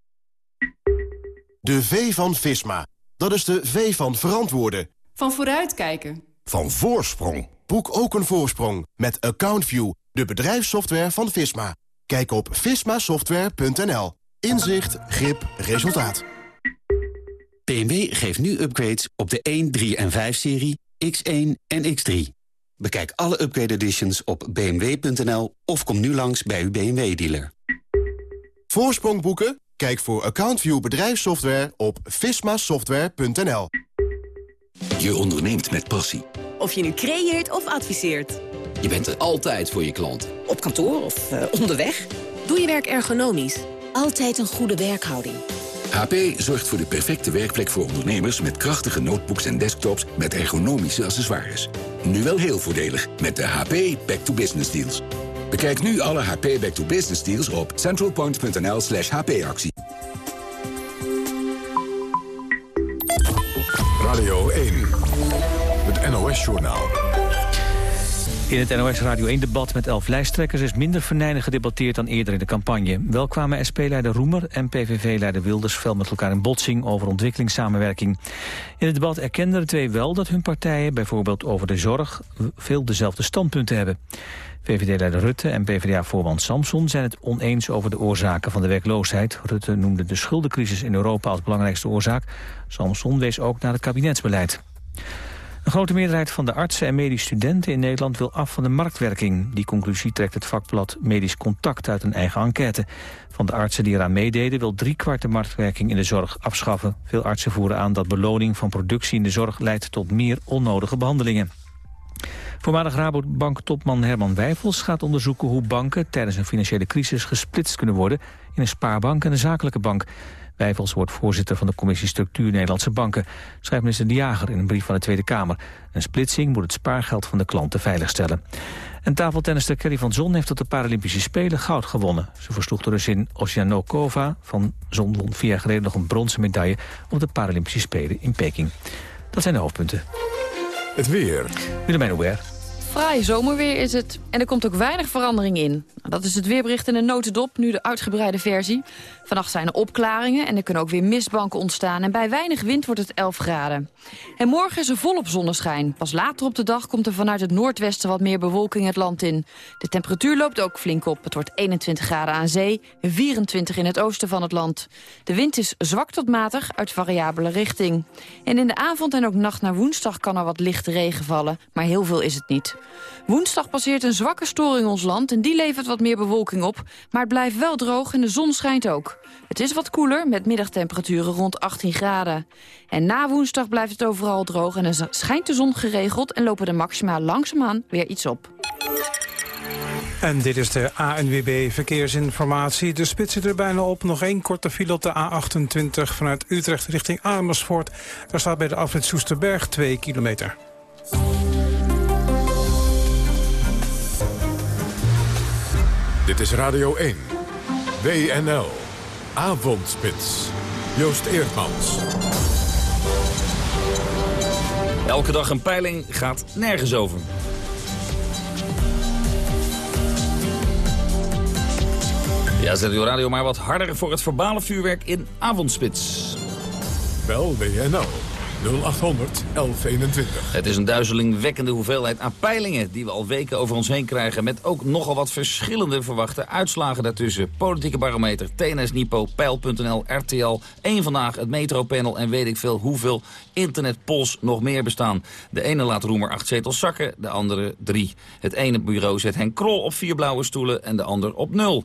De V van Visma. Dat is de V van verantwoorden. Van vooruitkijken. Van voorsprong. Boek ook een voorsprong met AccountView, de bedrijfssoftware van Visma. Kijk op vismasoftware.nl. Inzicht, grip, resultaat. BMW geeft nu upgrades op de 1, 3 en 5-serie, X1 en X3. Bekijk alle upgrade editions op bmw.nl of kom nu langs bij uw BMW-dealer. Voorsprong boeken? Kijk voor AccountView bedrijfssoftware op vismasoftware.nl. Je onderneemt met passie. Of je nu creëert of adviseert. Je bent er altijd voor je klant. Op kantoor of eh, onderweg. Doe je werk ergonomisch. Altijd een goede werkhouding. HP zorgt voor de perfecte werkplek voor ondernemers... met krachtige notebooks en desktops met ergonomische accessoires. Nu wel heel voordelig met de HP Back to Business Deals. Bekijk nu alle HP Back to Business deals op centralpoint.nl slash hpactie. Radio 1, het NOS-journaal. In het NOS Radio 1-debat met elf lijsttrekkers is minder venijnig gedebatteerd dan eerder in de campagne. Wel kwamen SP-leider Roemer en PVV-leider Wilders fel met elkaar in botsing over ontwikkelingssamenwerking. In het debat erkenden de twee wel dat hun partijen, bijvoorbeeld over de zorg, veel dezelfde standpunten hebben. VVD-leider Rutte en PvdA-voorman Samson zijn het oneens over de oorzaken van de werkloosheid. Rutte noemde de schuldencrisis in Europa als belangrijkste oorzaak. Samson wees ook naar het kabinetsbeleid. Een grote meerderheid van de artsen en medisch studenten in Nederland wil af van de marktwerking. Die conclusie trekt het vakblad Medisch Contact uit een eigen enquête. Van de artsen die eraan meededen wil driekwart de marktwerking in de zorg afschaffen. Veel artsen voeren aan dat beloning van productie in de zorg leidt tot meer onnodige behandelingen. Voormalig Rabobank-topman Herman Wijfels gaat onderzoeken hoe banken tijdens een financiële crisis gesplitst kunnen worden in een spaarbank en een zakelijke bank. Wijfels wordt voorzitter van de commissie Structuur Nederlandse Banken, schrijft minister De Jager in een brief van de Tweede Kamer. Een splitsing moet het spaargeld van de klanten veiligstellen. En tafeltennister Kelly van Zon heeft op de Paralympische Spelen goud gewonnen. Ze versloeg de Russin Osjanokova van Zon won vier jaar geleden nog een bronzen medaille op de Paralympische Spelen in Peking. Dat zijn de hoofdpunten. Het weer. Willemijn Hubert. Fraai zomerweer is het. En er komt ook weinig verandering in. Nou, dat is het weerbericht in een notendop, nu de uitgebreide versie. Vannacht zijn er opklaringen en er kunnen ook weer mistbanken ontstaan. En bij weinig wind wordt het 11 graden. En morgen is er volop zonneschijn. Pas later op de dag komt er vanuit het noordwesten wat meer bewolking het land in. De temperatuur loopt ook flink op. Het wordt 21 graden aan zee, 24 in het oosten van het land. De wind is zwak tot matig uit variabele richting. En in de avond en ook nacht naar woensdag kan er wat lichte regen vallen. Maar heel veel is het niet. Woensdag passeert een zwakke storing ons land en die levert wat meer bewolking op. Maar het blijft wel droog en de zon schijnt ook. Het is wat koeler met middagtemperaturen rond 18 graden. En na woensdag blijft het overal droog en dan schijnt de zon geregeld... en lopen de maxima langzaamaan weer iets op. En dit is de ANWB Verkeersinformatie. De spits zit er bijna op. Nog één korte file op de A28 vanuit Utrecht richting Amersfoort. Daar staat bij de afrit Soesterberg 2 kilometer. Dit is Radio 1. WNL. Avondspits. Joost Eerdmans. Elke dag een peiling gaat nergens over. Ja, zet uw radio maar wat harder voor het verbale vuurwerk in avondspits. Bel WNL 0800 1121. Het is een duizelingwekkende hoeveelheid aan peilingen die we al weken over ons heen krijgen. Met ook nogal wat verschillende verwachte uitslagen daartussen. Politieke barometer, TNS Nipo, Peil.nl, RTL, één vandaag, het Metropanel en weet ik veel hoeveel internetpols nog meer bestaan. De ene laat Roemer acht zetels zakken, de andere drie. Het ene bureau zet Henk Krol op vier blauwe stoelen en de ander op nul.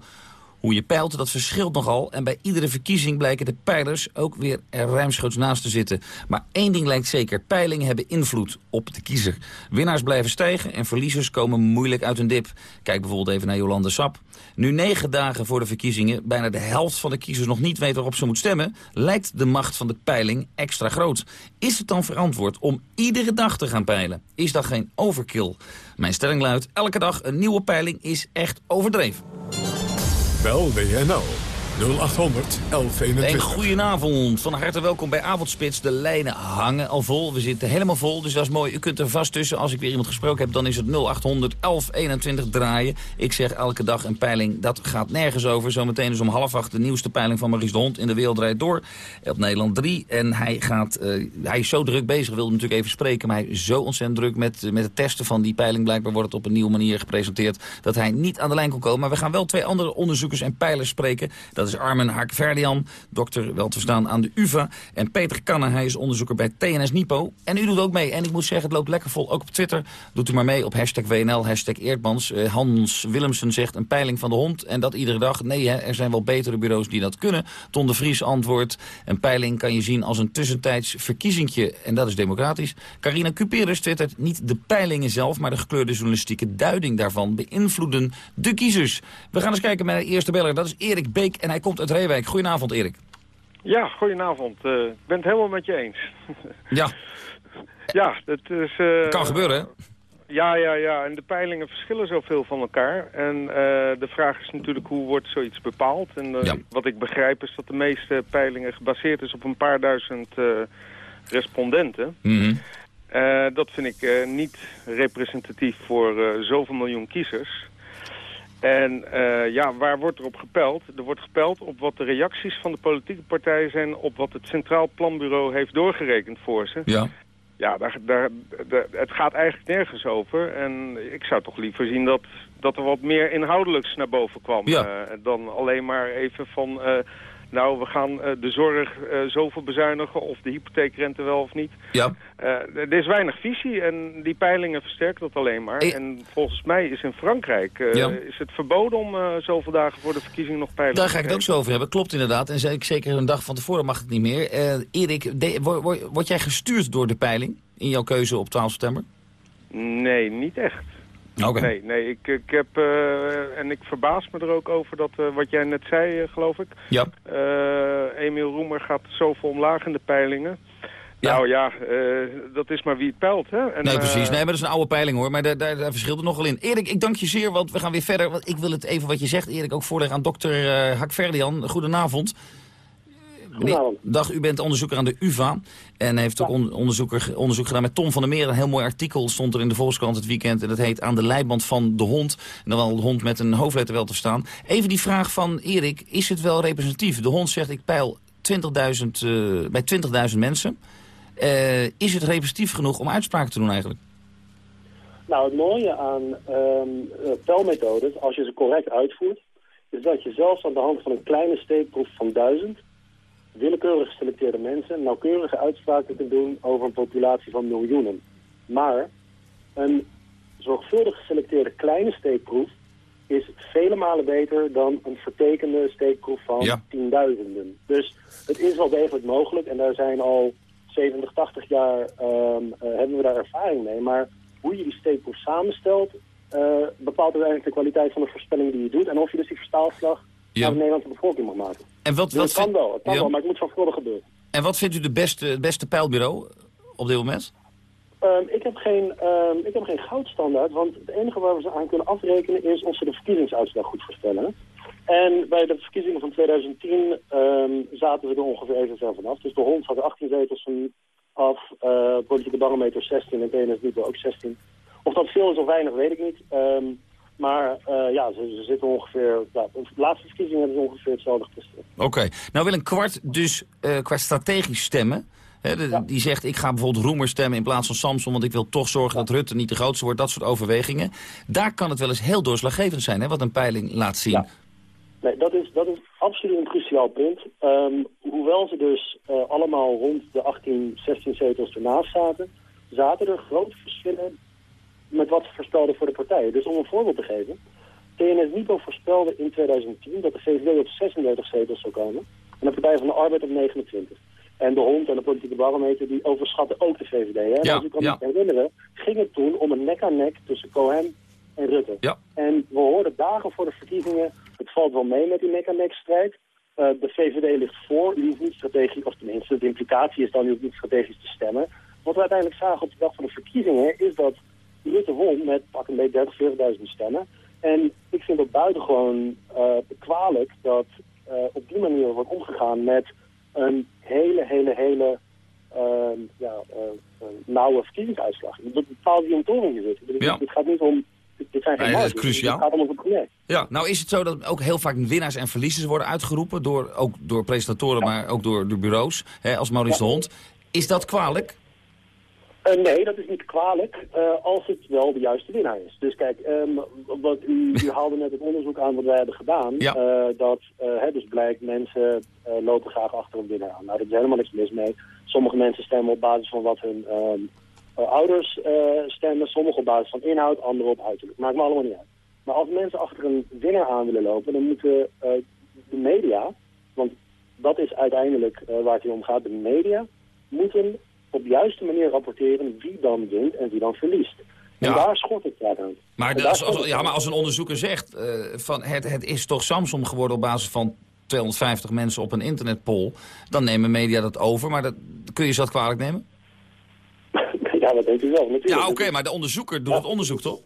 Hoe je peilt, dat verschilt nogal. En bij iedere verkiezing blijken de peilers ook weer er ruimschoots naast te zitten. Maar één ding lijkt zeker. Peilingen hebben invloed op de kiezer. Winnaars blijven stijgen en verliezers komen moeilijk uit een dip. Kijk bijvoorbeeld even naar Jolande Sap. Nu negen dagen voor de verkiezingen bijna de helft van de kiezers nog niet weet waarop ze moet stemmen... lijkt de macht van de peiling extra groot. Is het dan verantwoord om iedere dag te gaan peilen? Is dat geen overkill? Mijn stelling luidt, elke dag een nieuwe peiling is echt overdreven. Bel WNL 0800 1121. Een goedenavond. Van harte welkom bij Avondspits. De lijnen hangen al vol. We zitten helemaal vol, dus dat is mooi. U kunt er vast tussen. Als ik weer iemand gesproken heb, dan is het 0800 1121 draaien. Ik zeg elke dag een peiling, dat gaat nergens over. Zometeen is om half acht de nieuwste peiling van Maurice de Hond in de Wereld Draait Door. Op Nederland 3. En hij, gaat, eh, hij is zo druk bezig, wilde natuurlijk even spreken. Maar hij is zo ontzettend druk met, met het testen van die peiling. Blijkbaar wordt het op een nieuwe manier gepresenteerd. Dat hij niet aan de lijn kon komen. Maar we gaan wel twee andere onderzoekers en peilers spreken. Dat is Armen Haak-Verdian, dokter wel te verstaan aan de UvA. En Peter Kannen, hij is onderzoeker bij TNS Nipo. En u doet ook mee. En ik moet zeggen, het loopt lekker vol. Ook op Twitter doet u maar mee op hashtag WNL, hashtag Eerdmans. Eh, Hans Willemsen zegt een peiling van de hond. En dat iedere dag. Nee, hè, er zijn wel betere bureaus die dat kunnen. Ton de Vries antwoordt. Een peiling kan je zien als een tussentijds verkiezingje. En dat is democratisch. Carina Cuperus twittert niet de peilingen zelf... maar de gekleurde journalistieke duiding daarvan beïnvloeden de kiezers. We gaan eens kijken naar de eerste beller. Dat is Erik Beek en hij komt uit Reewijk. Goedenavond, Erik. Ja, goedenavond. Eh, ik ben het helemaal met je eens. Ja. (laughs) ja, dat is... eh, kan gebeuren, hè? Ja, ja, ja. En de peilingen verschillen zoveel van elkaar. En eh, de vraag is natuurlijk hoe wordt zoiets bepaald. En wat ik begrijp is dat de meeste peilingen gebaseerd is op een paar duizend respondenten. Mhm. Dat vind ik niet representatief voor zoveel miljoen kiezers. En eh, ja, waar wordt er op gepeld? Er wordt gepeld op wat de reacties van de politieke partijen zijn... op wat het Centraal Planbureau heeft doorgerekend voor ze. Ja. Ja, daar, daar, daar- het gaat eigenlijk nergens over. En ik zou toch liever zien dat, dat er wat meer inhoudelijks naar boven kwam. Ja. eh, dan alleen maar even van... eh, nou, we gaan eh, de zorg eh, zoveel bezuinigen of de hypotheekrente wel of niet. Ja. Eh, er is weinig visie en die peilingen versterken dat alleen maar. En volgens mij is in Frankrijk Ja. is het verboden om zoveel dagen voor de verkiezing nog peilingen Daar ga ik het ook zo over hebben. Klopt inderdaad. En zeker- een dag van tevoren mag het niet meer. Erik, word- word jij gestuurd door de peiling in jouw keuze op 12 september? Nee, niet echt. Nee, nee ik, ik heb, eh, en ik verbaas me er ook over dat, eh, wat jij net zei, eh, geloof ik. Ja. Emiel Roemer gaat zoveel omlaag in de peilingen. Nou ja, dat is maar wie het peilt, hè. En, nee, precies. Nee, maar dat is een oude peiling hoor. Maar daar, daar, daar verschilt het nogal in. Erik, ik dank je zeer, want we gaan weer verder. Want ik wil het even wat je zegt, Erik, ook voorleggen aan dokter uh, Hakverdian. Goedenavond. Meneer- dag, u bent onderzoeker aan de UvA. En heeft ook on- onderzoeker, onderzoek gedaan met Tom van der Meer. Een heel mooi artikel stond er in de Volkskrant het weekend. En dat heet Aan de leiband van de hond. En dan wel de hond met een hoofdletter wel te staan. Even die vraag van Erik, is het wel representatief? De hond zegt, ik peil 20.000, eh, bij 20.000 mensen. Eh, is het representatief genoeg om uitspraken te doen eigenlijk? Nou, het mooie aan pelmethodes, als je ze correct uitvoert, is dat je zelfs aan de hand van een kleine steekproef van duizend willekeurig geselecteerde mensen nauwkeurige uitspraken kunt doen over een populatie van miljoenen. Maar een zorgvuldig geselecteerde kleine steekproef is vele malen beter dan een vertekende steekproef van Ja. tienduizenden. Dus het is wel degelijk mogelijk en daar zijn al 70, 80 jaar ehm, eh, hebben we daar ervaring mee. Maar hoe je die steekproef samenstelt, eh, bepaalt uiteindelijk de kwaliteit van de voorspelling die je doet. En of je dus die vertaalslag Ja. aan de Nederlandse bevolking mag maken. En wat, Dus wat, het kan wel, het kan Ja. wel, maar het moet zorgvuldig gebeuren. en wat vindt u de beste, het beste pijlbureau op dit moment? Ehm, ik, heb geen, ehm, ik heb geen goudstandaard, want het enige waar we ze aan kunnen afrekenen is of ze de verkiezingsuitslag goed voorspellen. En bij de verkiezingen van 2010 ehm, zaten we er ongeveer evenveel vanaf. Dus de hond had er 18 zetels van af, eh politieke barometer 16 en TNS Dieper ook 16. Of dat veel is of weinig, weet ik niet. Maar eh, ja, ze, ze zitten ongeveer, de laatste verkiezingen hebben ze ongeveer hetzelfde gepresteerd. Oké. Nou wil een kwart dus eh, qua strategisch stemmen. Hè, de- Die zegt, ik ga bijvoorbeeld Roemer stemmen in plaats van Samson... want ik wil toch zorgen dat Rutte niet de grootste wordt. Dat soort overwegingen. Daar kan het wel eens heel doorslaggevend zijn, hè, wat een peiling laat zien. Nee, dat is, dat is absoluut een cruciaal punt. Ehm, hoewel ze dus eh, allemaal rond de 18, 16 zetels ernaast zaten, zaten er grote verschillen met wat ze voorspelden voor de partijen. Dus om een voorbeeld te geven, TNS Nipo voorspelde in 2010 dat de VVD op 36 zetels zou komen en de Partij van de Arbeid op 29. En de hond en de politieke barometer die overschatten ook de VVD. Hè? Ja, als u kan ja. herinneren, ging het toen om een nek-aan-nek tussen Cohen en Rutte. Ja. En we hoorden dagen voor de verkiezingen, het valt wel mee met die nek-aan-nek strijd. Eh, de VVD ligt voor, u hoeft niet strategisch, of tenminste de implicatie is dan u hoeft niet strategisch te stemmen. Wat we uiteindelijk zagen op de dag van de verkiezingen is dat Rutte won met pak een beetje 30, 40.000 stemmen. En ik vind het buitengewoon eh kwalijk dat eh, op die manier wordt omgegaan met een hele, hele, hele eh, ja, eh, nauwe verkiezingsuitslag. Dat bepaalt het torentje zit. Bedoel, Ja. Dit gaat niet om, dit, zijn geen Nee, is cruciaal. Het gaat om het project. Ja, nou is het zo dat ook heel vaak winnaars en verliezers worden uitgeroepen... Door, ook door presentatoren, maar ook door, door bureaus, hè, als Maurice de Hond. Is dat kwalijk? Eh, nee, dat is niet kwalijk, eh, als het wel de juiste winnaar is. Dus kijk, ehm, wat u, u (laughs) haalde net het onderzoek aan wat wij hebben gedaan. Ja. eh, dat hè, dus blijkt, mensen lopen graag achter een winnaar aan. Nou, daar is helemaal niks mis mee. Sommige mensen stemmen op basis van wat hun ehm, eh, ouders stemmen. Sommigen op basis van inhoud, anderen op uiterlijk. Maakt me allemaal niet uit. Maar als mensen achter een winnaar aan willen lopen, dan moeten de media, want dat is uiteindelijk waar het hier om gaat, de media moeten op de juiste manier rapporteren wie dan wint en wie dan verliest. En Ja. daar schort het vaak aan. Maar, de- daar als, als- het ja, maar als een onderzoeker zegt, eh, van het, het is toch Samsung geworden op basis van 250 mensen op een internetpoll, dan nemen media dat over. Maar dat, kun je ze dat kwalijk nemen? (laughs) Ja, dat denkt u wel. Natuurlijk. Ja, oké, maar de onderzoeker doet het onderzoek toch?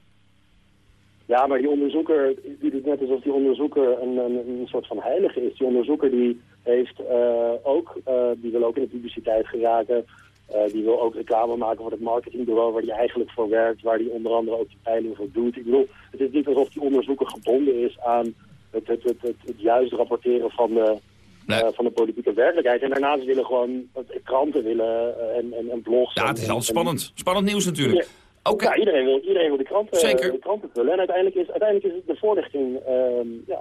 Ja, maar die onderzoeker, u doet net alsof die onderzoeker een, een, een soort van heilige is. Die onderzoeker die heeft eh, ook, eh, die wil ook in de publiciteit geraken. Eh, die wil ook reclame maken voor het marketingbureau waar die eigenlijk voor werkt. Waar die onder andere ook die peiling voor doet. Ik bedoel, het is niet alsof die onderzoeker gebonden is aan het, het, het, het, het juist rapporteren van de, eh, van de politieke werkelijkheid. En daarnaast willen gewoon eh, kranten willen en, en, en blogs. Ja, het is en- altijd en- spannend. Spannend nieuws natuurlijk. Oké. ja, iedereen wil, iedereen wil de kranten, Zeker. de kranten vullen. En uiteindelijk is, uiteindelijk is het de voorlichting ehm, ja,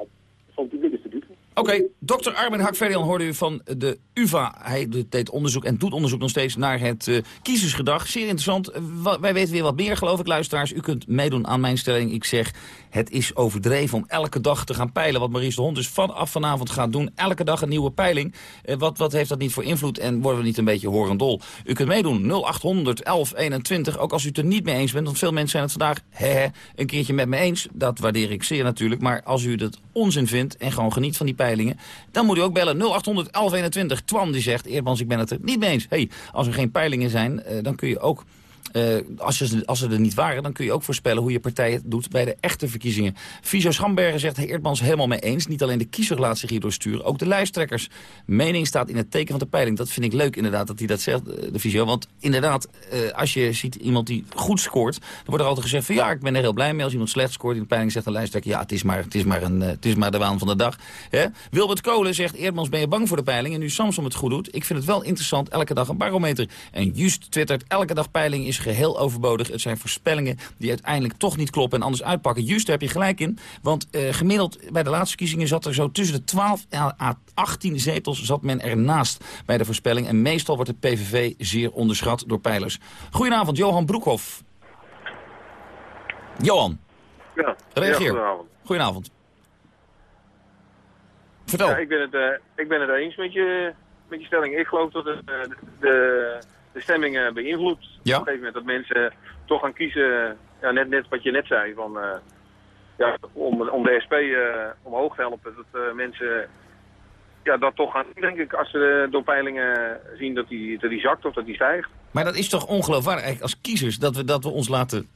van het publiek is dupe. Oké, dokter Armin Hakverdian hoorde u van de UvA. Hij deed onderzoek en doet onderzoek nog steeds naar het eh, kiezersgedrag. Zeer interessant. Eh, wij weten weer wat meer, geloof ik, luisteraars. U kunt meedoen aan mijn stelling. Ik zeg, het is overdreven om elke dag te gaan peilen. Wat Maurice de Hond dus vanaf vanavond gaat doen. Elke dag een nieuwe peiling. Eh, wat, wat heeft dat niet voor invloed en worden we niet een beetje horendol? U kunt meedoen 0800 1121, ook als u het er niet mee eens bent. Want veel mensen zijn het vandaag hè, een keertje met me eens. Dat waardeer ik zeer natuurlijk. Maar als u het onzin vindt en gewoon geniet van die peilingen... dan moet u ook bellen 0800 1121. Twan die zegt, Eerbans, ik ben het er niet mee eens. hey, als er geen peilingen zijn, eh, dan kun je ook Eh, als, als ze er niet waren, dan kun je ook voorspellen hoe je partij het doet bij de echte verkiezingen. Visio Schambergen zegt Eerdmans helemaal mee eens. Niet alleen de kiezer laat zich hierdoor sturen, ook de lijsttrekkers. Mening staat in het teken van de peiling. Dat vind ik leuk inderdaad dat hij dat zegt, eh, de Visio. Want inderdaad, eh, als je ziet iemand die goed scoort, dan wordt er altijd gezegd van ja, ik ben er heel blij mee. Als iemand slecht scoort in de peiling, zegt de lijsttrekker ja, het is maar, het is maar, een, het is maar de waan van de dag. Hè? Wilbert Kolen zegt, Eerdmans ben je bang voor de peiling? En nu Samsom het goed doet, ik vind het wel interessant, elke dag een barometer. En Just twittert, elke dag peiling is geheel overbodig. Het zijn voorspellingen die uiteindelijk toch niet kloppen en anders uitpakken. Just daar heb je gelijk in, want eh, gemiddeld bij de laatste verkiezingen zat er zo tussen de 12 à 18 zetels zat men ernaast bij de voorspelling. En meestal wordt de PVV zeer onderschat door peilers. Goedenavond, Johan Broekhoff. Johan, Ja, reageer. Ja, goedenavond. Goedenavond. Vertel. Ja, ik, ben het, eh, ik ben het eens met je, met je stelling. Ik geloof dat het eh, de, de stemming eh, beïnvloedt. Ja. Op een gegeven moment dat mensen toch gaan kiezen, ja, net, net wat je net zei, van, eh, ja, om, om de SP eh, omhoog te helpen. Dat mensen ja, dat toch gaan denk ik, als ze door peilingen zien dat die, dat die zakt of dat die stijgt. Maar dat is toch ongeloofwaardig als kiezers dat we, dat we ons laten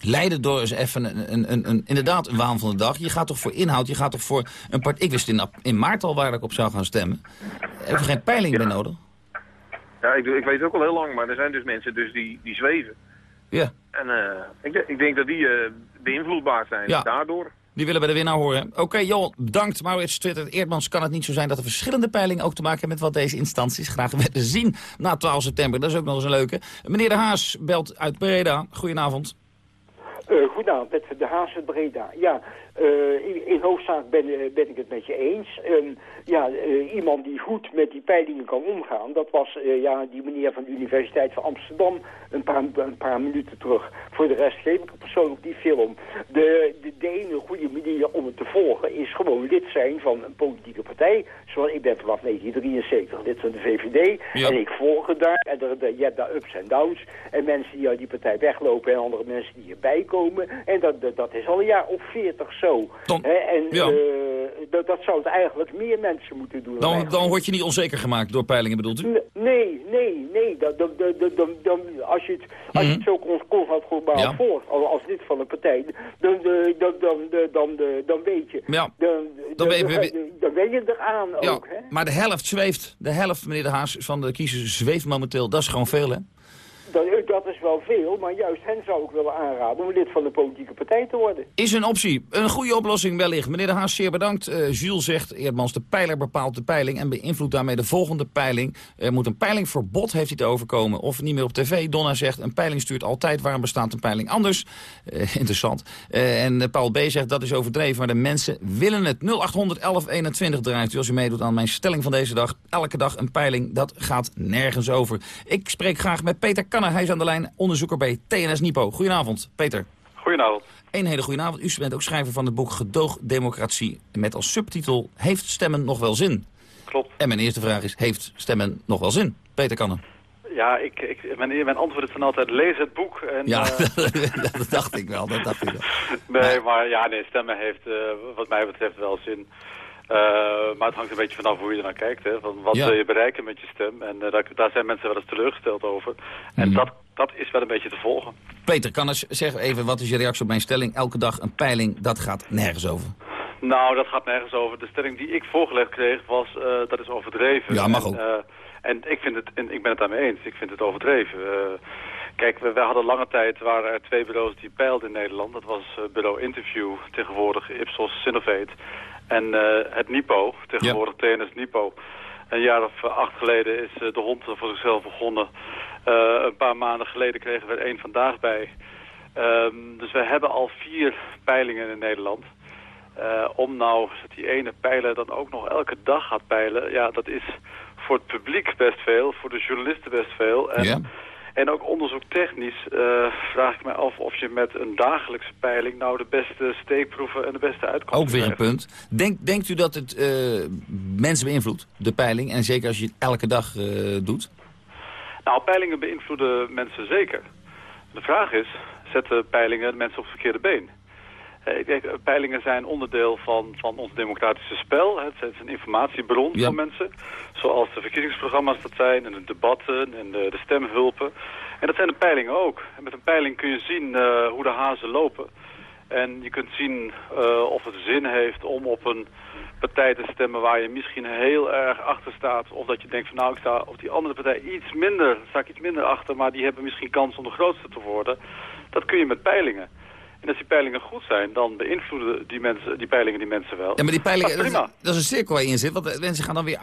leiden door eens even een, een, een, een- inderdaad een waan van de dag. Je gaat toch voor inhoud, je gaat toch voor een part. Ik wist in, in maart al waar ik op zou gaan stemmen. Heb je geen peiling bij nodig? Ja, ik, ik weet het ook al heel lang, maar er zijn dus mensen dus die, die zweven. Ja. En eh, ik, ik denk dat die eh, beïnvloedbaar zijn Ja. daardoor. Die willen bij de winnaar horen. Oké, Joel, bedankt. Maurits Twitter, Eerdmans kan het niet zo zijn dat er verschillende peilingen ook te maken hebben met wat deze instanties graag willen zien na 12 september. Dat is ook nog eens een leuke. Meneer De Haas belt uit Breda. Goedenavond. Eh goedenavond, met de Haas uit Breda. Ja, eh, in, in hoofdzaak ben, ben ik het met je eens. Ehm, ja, eh, iemand die goed met die peilingen kan omgaan, dat was eh, ja, die meneer van de Universiteit van Amsterdam een paar, een paar minuten terug. Voor de rest geef ik er persoonlijk die film. De, de, de ene goede manier om het te volgen is gewoon lid zijn van een politieke partij. Zoals ik ben vanaf 1973 lid van de VVD Ja. en ik volg het daar. En er, je hebt daar ups en downs. En mensen die uit die partij weglopen en andere mensen die erbij komen. En dat, dat, dat is al een jaar of veertig zo. En ja. eh, dat, dat zou het eigenlijk meer mensen moeten doen. Dan, dan word je niet onzeker gemaakt door peilingen, bedoelt u? Nee, nee, nee. Dat, dat, dat, dat, dat- dan, als je het, als je het zo constant globaal Mhm. Ja. volgt, als, lid van een partij, dan, dan, dan, dan, dan, dan, dan weet je. Ja. Dan, dan, weet- dan, we- dan ben je eraan Ja, ook. Hè? maar de helft zweeft. De helft, meneer De Haas, van de kiezers zweeft momenteel. Dat is gewoon veel, hè? Dat, dat is wel veel, maar juist hen zou ik willen aanraden om lid van een politieke partij te worden. Is een optie. Een goede oplossing wellicht. Meneer De Haas, zeer bedankt. Eh, Jules zegt, Eerdmans, de pijler bepaalt de peiling... en beïnvloedt daarmee de volgende peiling. Er moet een peilingverbod, heeft hij te overkomen. Of niet meer op tv. Donna zegt, een peiling stuurt altijd. Waarom bestaat een peiling anders? Eh, interessant. Eh, en eh, Paul B. zegt, dat is overdreven, maar de mensen willen het. 0800 1121 draait u als u meedoet aan mijn stelling van deze dag. Elke dag een peiling, dat gaat nergens over. Ik spreek graag met Peter Kanner. Hij is aan de lijn, onderzoeker bij TNS Nipo. Goedenavond, Peter. Goedenavond. Een hele goede avond. U bent ook schrijver van het boek Gedoogdemocratie... met als subtitel Heeft stemmen nog wel zin? Klopt. En mijn eerste vraag is, heeft stemmen nog wel zin? Peter Kannen. Ja, ik, ik, mijn, mijn antwoord is van altijd, lees het boek. En, Ja, eh, (laughs) dat dacht ik wel, dat dacht ik wel. (laughs) nee, maar ja, nee, stemmen heeft eh, wat mij betreft wel zin. Eh, maar het hangt een beetje vanaf hoe je er naar kijkt. Hè, van wat Ja. wil je bereiken met je stem? En eh, daar, daar zijn mensen wel eens teleurgesteld over. En dat, dat is wel een beetje te volgen. Peter Kannen, zeg even, wat is je reactie op mijn stelling? Elke dag een peiling, dat gaat nergens over. Nou, dat gaat nergens over. De stelling die ik voorgelegd kreeg was, eh, dat is overdreven. Ja, mag en, ook. eh, en ik, vind het, en ik ben het daarmee eens. Ik vind het overdreven. Kijk, we, we hadden lange tijd, waren er twee bureaus die peilden in Nederland. Dat was bureau Interview, tegenwoordig Ipsos Synovate. En eh, het NIPO, tegenwoordig TNS NIPO. Een jaar of eh, acht geleden is eh, de hond voor zichzelf begonnen. Een paar maanden geleden kregen we er één vandaag bij. Ehm, dus we hebben al vier peilingen in Nederland. Om nou die ene pijler dan ook nog elke dag gaat peilen, ja, dat is voor het publiek best veel, voor de journalisten best veel. En, Ja. En ook onderzoektechnisch eh, vraag ik me af of je met een dagelijkse peiling nou de beste steekproeven en de beste uitkomsten Ook weer een krijgt. punt. Denk, denkt u dat het eh, mensen beïnvloedt, de peiling? En zeker als je het elke dag eh, doet? Nou, peilingen beïnvloeden mensen zeker. De vraag is, zetten peilingen mensen op het verkeerde been? Eh, Ik denk, eh, peilingen zijn onderdeel van, van ons democratische spel. Het is een informatiebron Ja. voor mensen. Zoals de verkiezingsprogramma's dat zijn, en de debatten en de, de stemhulpen. En dat zijn de peilingen ook. En met een peiling kun je zien eh, hoe de hazen lopen. En je kunt zien of het zin heeft om op een partij te stemmen waar je misschien heel erg achter staat. Of dat je denkt van nou, ik sta op die andere partij iets minder, sta ik iets minder achter, maar die hebben misschien kans om de grootste te worden. Dat kun je met peilingen. En als die peilingen goed zijn, dan beïnvloeden die, mensen, die peilingen die mensen wel. Ja, maar die peilingen, Dat dat, is dat een cirkel waar je in zit. Want mensen gaan dan weer,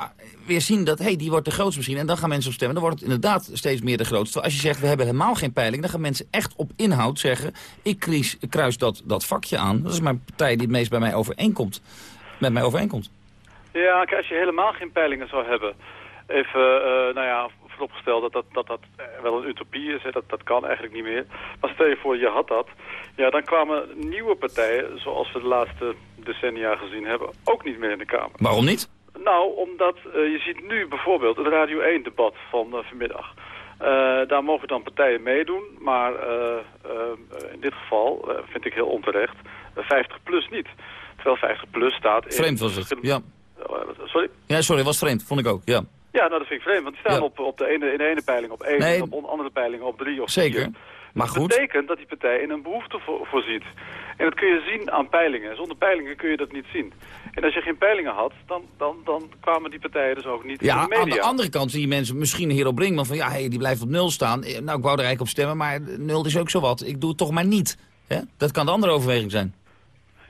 weer zien dat, hé, hey, die wordt de grootste misschien. En dan gaan mensen op stemmen. Dan wordt het inderdaad steeds meer de grootste. Als je zegt, we hebben helemaal geen peiling, dan gaan mensen echt op inhoud zeggen... ik kruis, kruis dat, dat vakje aan. Dat is mijn partij die het meest bij mij overeenkomt. Met mij overeenkomt. Ja, kijk, als je helemaal geen peilingen zou hebben, even, eh, nou ja, vooropgesteld dat dat, dat, dat eh, wel een utopie is, hè, dat, dat kan eigenlijk niet meer. Maar stel je voor, je had dat, ja, dan kwamen nieuwe partijen, zoals we de laatste decennia gezien hebben, ook niet meer in de Kamer. Waarom niet? Nou, omdat eh, je ziet nu bijvoorbeeld het Radio 1-debat van eh, vanmiddag. Daar mogen dan partijen meedoen, maar in dit geval vind ik heel onterecht, eh, 50 plus niet. Terwijl 50 plus staat in... Vreemd was het, ja. Eh, Sorry? Ja, sorry, was vreemd. Vond ik ook, ja. Ja, nou dat vind ik vreemd, want die staan Ja. op, op de ene, in de ene peiling op één Nee. en op de andere peiling op drie of Zeker. vier. Maar Dat goed. betekent dat die partij in een behoefte vo- voorziet. En dat kun je zien aan peilingen. Zonder peilingen kun je dat niet zien. En als je geen peilingen had, dan, dan, dan kwamen die partijen dus ook niet in Ja, de media. aan de andere kant zie je mensen misschien Hero Brinkman van... ja, hey, die blijft op nul staan. Eh, Nou, ik wou er eigenlijk op stemmen, maar nul is ook zo wat. Ik doe het toch maar niet. Hè? Dat kan de andere overweging zijn.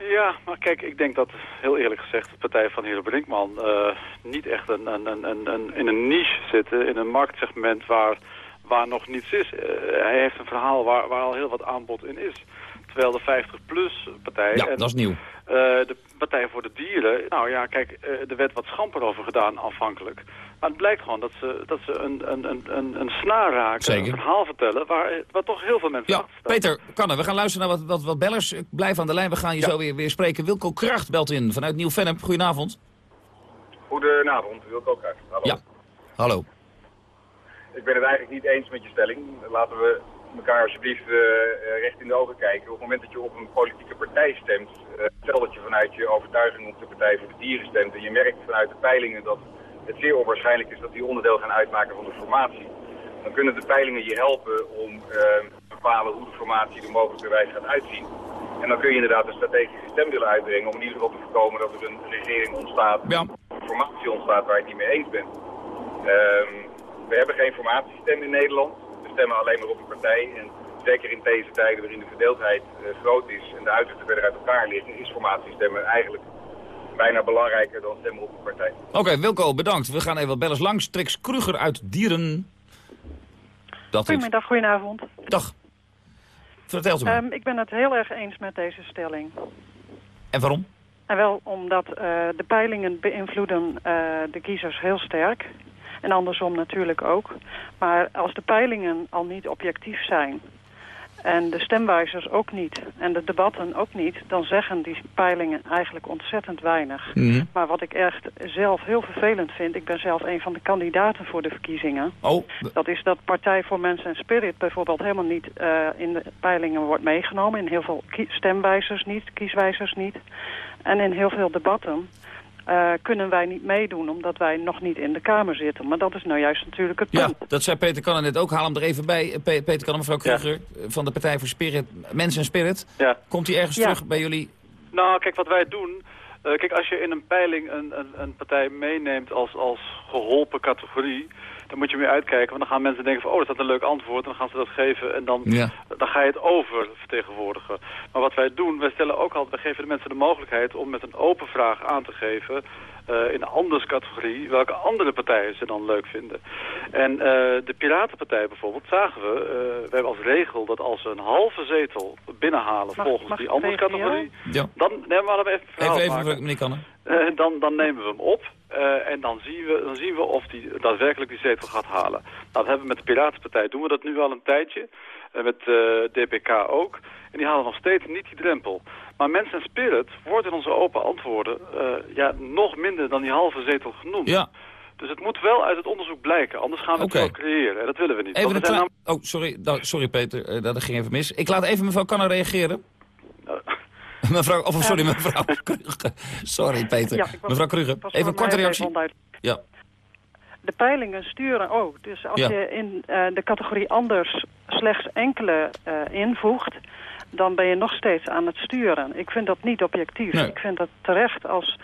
Ja, maar kijk, ik denk dat, heel eerlijk gezegd, de partij van Hero Brinkman eh, niet echt een, een, een, een, een- in een niche zitten, in een marktsegment waar, waar nog niets is. Eh, hij heeft een verhaal waar, waar al heel wat aanbod in is. Terwijl de 50-plus partij... Ja, en, dat is nieuw. eh, de Partij voor de Dieren, nou ja, kijk, eh, er werd wat schamper over gedaan aanvankelijk. Maar het blijkt gewoon dat ze, dat ze een, een, een, een, een snaar raken, Zeker. een verhaal vertellen, waar, waar toch heel veel mensen Ja. Peter, Kanne, we gaan luisteren naar wat, wat, wat bellers. Ik blijf aan de lijn, we gaan je zo weer, weer spreken. Wilco Kracht belt in vanuit Nieuw-Vennep. Goedenavond. Goedenavond, Wilco Kruijf. Hallo. Ja. Hallo. Ik ben het eigenlijk niet eens met je stelling. Laten we elkaar alsjeblieft eh, eh, recht in de ogen kijken. Op het moment dat je op een politieke partij stemt, eh, stel dat je vanuit je overtuiging op de Partij voor de Dieren stemt en je merkt vanuit de peilingen dat het zeer onwaarschijnlijk is dat die onderdeel gaan uitmaken van de formatie. Dan kunnen de peilingen je helpen om te bepalen hoe de formatie er mogelijkerwijs gaat uitzien. En dan kun je inderdaad een strategische stem willen uitbrengen om in ieder geval te voorkomen dat er een regering ontstaat, een formatie ontstaat waar je het niet mee eens bent. Ehm, we hebben geen formatiestem in Nederland. We stemmen alleen maar op een partij. En zeker in deze tijden waarin de verdeeldheid eh, groot is en de uitzichten verder uit elkaar liggen, is formatiestemmen eigenlijk bijna belangrijker dan stemmen op een partij. Oké, Wilco, bedankt. We gaan even wat bellers langs. Trix Kruger uit Dieren. Dat is. Goedemiddag, goedenavond. Dag. Vertelt u me. Ehm, ik ben het heel erg eens met deze stelling. En waarom? En wel omdat eh, de peilingen beïnvloeden eh, de kiezers heel sterk. En andersom natuurlijk ook. Maar als de peilingen al niet objectief zijn... en de stemwijzers ook niet... en de debatten ook niet... dan zeggen die peilingen eigenlijk ontzettend weinig. Mhm. Maar wat ik echt zelf heel vervelend vind... ik ben zelf een van de kandidaten voor de verkiezingen... Oh, dat is dat Partij voor Mensen en Spirit bijvoorbeeld helemaal niet eh, in de peilingen wordt meegenomen. In heel veel stemwijzers niet, kieswijzers niet. En in heel veel debatten eh, kunnen wij niet meedoen omdat wij nog niet in de Kamer zitten. Maar dat is nou juist natuurlijk het Ja, punt. dat zei Peter Kannen net ook. Haal hem er even bij. Eh, Pe- Peter Kannen, mevrouw Kruger eh, van de Partij voor Spirit, Mens en Spirit. Ja. Komt hij ergens Ja. terug bij jullie? Nou, kijk, wat wij doen... eh, kijk, als je in een peiling een, een, een partij meeneemt als, als geholpen categorie... dan moet je meer uitkijken, want dan gaan mensen denken van... oh, dat is een leuk antwoord, en dan gaan ze dat geven... en dan, Ja. dan ga je het over vertegenwoordigen. Maar wat wij doen, wij stellen ook altijd... wij geven de mensen de mogelijkheid om met een open vraag aan te geven... eh, in een andere categorie, welke andere partijen ze dan leuk vinden. En eh, de Piratenpartij bijvoorbeeld zagen we, eh, we hebben als regel dat als ze een halve zetel binnenhalen Mag- volgens mag die andere categorie, Ja. dan nemen we hem even verhaal Even, even, maken. meneer Kannen. Eh, dan, dan nemen we hem op eh, en dan zien, we, dan zien we of die daadwerkelijk die zetel gaat halen. Nou, dat hebben we met de Piratenpartij, doen we dat nu al een tijdje. En met eh, DPK ook. En die halen nog steeds niet die drempel. Maar Mens en Spirit wordt in onze open antwoorden eh, ja, nog minder dan die halve zetel genoemd. Ja. Dus het moet wel uit het onderzoek blijken, anders gaan we het wel creëren. En dat willen we niet. Even klein... Oh, sorry, sorry Peter, eh, dat ging even mis. Ik laat even mevrouw Kannen reageren. (laughs) mevrouw, of sorry, mevrouw (laughs) Kruger. Sorry Peter. Ja, ik was- mevrouw Kruger, even een korte reactie. Ja. de peilingen sturen ook. Dus als Ja. je in eh, de categorie anders slechts enkele eh, invoegt... dan ben je nog steeds aan het sturen. Ik vind dat niet objectief. Nee. Ik vind dat terecht als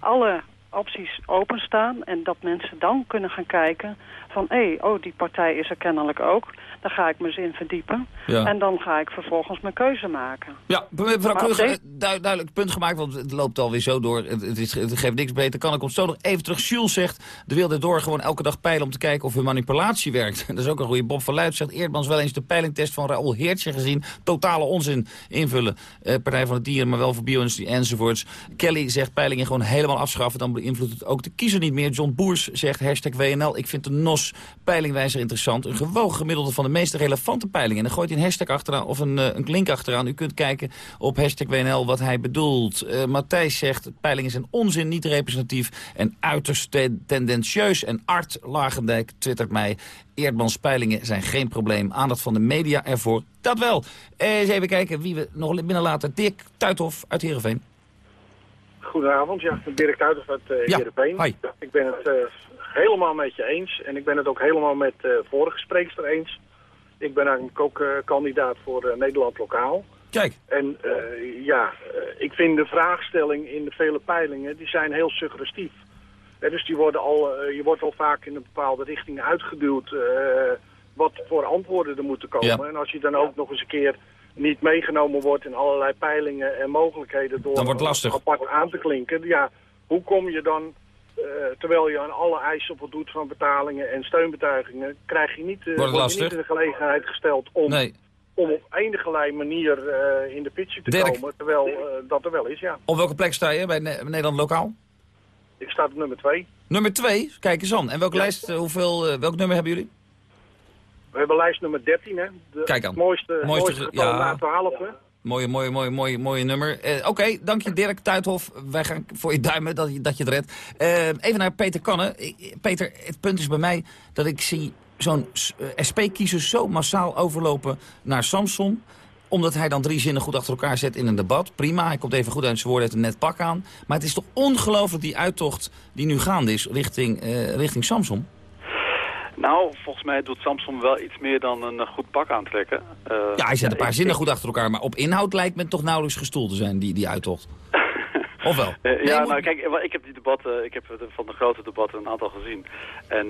alle opties openstaan... en dat mensen dan kunnen gaan kijken van... hé, oh, die partij is er kennelijk ook. Dan ga ik me eens in verdiepen. Ja. En dan ga ik vervolgens mijn keuze maken. Ja, mevrouw Maar op Krug, deze- eh, du- duidelijk punt gemaakt, want het loopt alweer zo door. Het, het, is, het geeft niks beter. Kan ik ons zo nog even terug. Jules zegt, de wilde door gewoon elke dag peilen om te kijken of hun manipulatie werkt. (laughs) Dat is ook een goede. Bob van Luit zegt, Eerdmans wel eens de peilingtest van Raoul Heertje gezien. Totale onzin invullen. Eh, Partij van de Dieren, maar wel voor bio-industrie enzovoorts. Kelly zegt, peilingen gewoon helemaal afschaffen. Dan beïnvloedt het ook de kiezer niet meer. John Boers zegt, hashtag WNL, ik vind de NOS peilingwijzer interessant. Een gewogen gemiddelde van de meest relevante peilingen. En dan gooit hij een hashtag achteraan of een, eh, een link achteraan. U kunt kijken op hashtag WNL wat hij bedoelt. Eh, Matthijs zegt, peilingen zijn onzin, niet representatief en uiterst te- tendentieus. En Art Lagendijk twittert mij, Eerdmans peilingen zijn geen probleem. Aandacht van de media ervoor, dat wel. Eh, eens even kijken wie we nog binnenlaten. Dirk Tuithof uit Heerenveen. Goedenavond, ja, Dirk Tuiters uit uh, Ja, Heerenveen. hi. Ik ben het helemaal met je eens en ik ben het ook helemaal met de vorige spreekster eens. Ik ben eigenlijk ook eh, kandidaat voor eh, Nederland Lokaal. Kijk. En eh, ja, eh, ik vind de vraagstelling in de vele peilingen, die zijn heel suggestief. Dus die worden al, eh, je wordt al vaak in een bepaalde richting uitgeduwd eh, wat voor antwoorden er moeten komen. Ja. En als je dan ook nog eens een keer niet meegenomen wordt in allerlei peilingen en mogelijkheden door Dan wordt lastig. apart aan te klinken. Ja, hoe kom je dan, eh, terwijl je aan alle eisen voldoet van betalingen en steunbetuigingen, krijg je niet, eh, je niet in de gelegenheid gesteld om, Nee. om op enige manier eh, in de pitje te komen, terwijl eh, dat er wel is, ja. Op welke plek sta je bij Ne- Nederland Lokaal? Ik sta op nummer twee. Nummer 2, kijk eens aan. En welke lijst, eh, hoeveel, eh, welk nummer hebben jullie? We hebben lijst nummer 13, hè. De, Kijk aan. Mooiste, Mooiste mooiste ja. na 12, hè. Mooie, mooie, mooie, mooie, mooie nummer. Eh, Oké, dank je Dirk Tuithof. Wij gaan voor je duimen dat je, dat je het redt. Eh, even naar Peter Kannen. Ik- Peter, het punt is bij mij dat ik zie zo'n eh, SP-kiezers zo massaal overlopen naar Samson omdat hij dan drie zinnen goed achter elkaar zet in een debat. Prima, hij komt even goed uit zijn woorden, heeft een net pak aan. Maar het is toch ongelooflijk die uittocht die nu gaande is richting, eh, richting Samson? Nou, volgens mij doet Samsung wel iets meer dan een eh, goed pak aantrekken. Eh, Ja, hij zet een paar ik- zinnen ik- goed achter elkaar. Maar op inhoud lijkt me toch nauwelijks gestoeld te zijn, die, die uittocht. (laughs) of wel? Eh, ja, nou kijk, ik heb die debatten, ik heb van de grote debatten een aantal gezien. En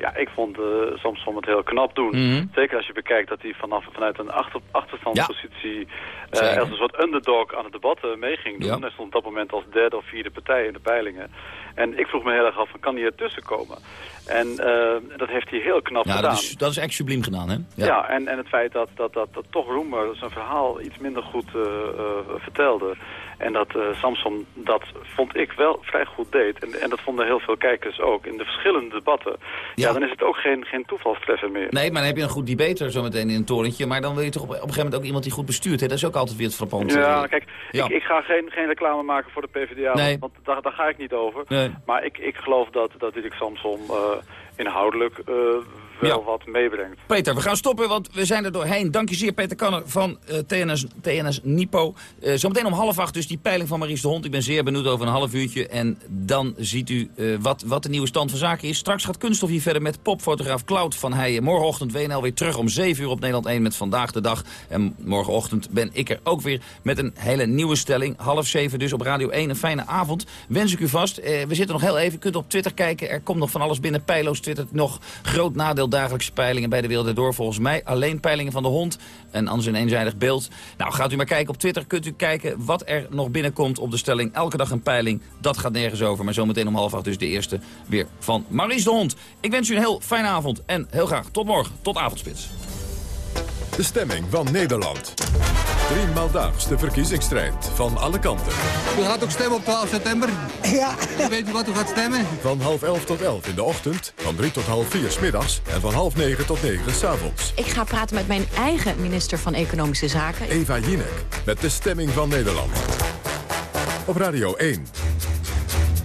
ja, ik vond uh, Samson het heel knap doen. Mhm. Zeker als je bekijkt dat hij vanaf, vanuit een achter, achterstandspositie eh, Zeker. als een soort underdog aan het debat eh, mee ging doen. Ja. Hij stond op dat moment als derde of vierde partij in de peilingen. En ik vroeg me heel erg af, van, kan hij ertussen komen? En eh, dat heeft hij heel knap Ja, gedaan. dat is, dat is echt subliem gedaan, hè? Ja, en, en het feit dat, dat, dat, dat toch Roemer zijn verhaal iets minder goed eh, eh, vertelde. En dat eh, Samson dat, vond ik, wel vrij goed deed. En, en dat vonden heel veel kijkers ook. In de verschillende debatten. Ja, dan is het ook geen, geen toevalstreffer meer. Nee, maar dan heb je een goed debater zometeen in een torentje. Maar dan wil je toch op, op een gegeven moment ook iemand die goed bestuurt. Hè? Dat is ook altijd weer het frappant. Ja, eh. kijk, Ja. Ik, ik ga geen, geen reclame maken voor de PvdA, Nee. want daar, daar ga ik niet over. Nee. Maar ik, ik geloof dat, dat Dirk Samson eh, inhoudelijk wel Ja. wat meebrengt. Peter, we gaan stoppen, want we zijn er doorheen. Dank je zeer, Peter Kanner van eh, TNS, TNS Nipo. Eh, zometeen om half acht dus die peiling van Maries de Hond. Ik ben zeer benieuwd over een half uurtje. En dan ziet u eh, wat, wat de nieuwe stand van zaken is. Straks gaat Kunststof hier verder met popfotograaf Cloud van Heijen. Morgenochtend WNL weer terug om 7 uur op Nederland 1 met Vandaag de Dag. En morgenochtend ben ik er ook weer met een hele nieuwe stelling. Half 7 dus op Radio 1. Een fijne avond. Wens ik u vast. We zitten nog heel even. U kunt op Twitter kijken. Er komt nog van alles binnen. Pijlo's twittert nog. Groot nadeel dagelijkse peilingen bij de Wereld Door. Volgens mij alleen peilingen van de hond. En anders een eenzijdig beeld. Nou, gaat u maar kijken op Twitter. Kunt u kijken wat er nog binnenkomt op de stelling. Elke dag een peiling. Dat gaat nergens over. Maar zometeen om half acht dus de eerste weer van Maries de Hond. Ik wens u een heel fijne avond. En heel graag tot morgen. Tot avondspits. De stemming van Nederland. Driemaal daags de verkiezingsstrijd van alle kanten. U gaat ook stemmen op 12 september? Ja. Weet u wat u gaat stemmen? Van half elf tot elf in de ochtend, van drie tot half vier 's middags en van half negen tot negen 's avonds. Ik ga praten met mijn eigen minister van Economische Zaken. Eva Jinek met de stemming van Nederland. Op Radio 1.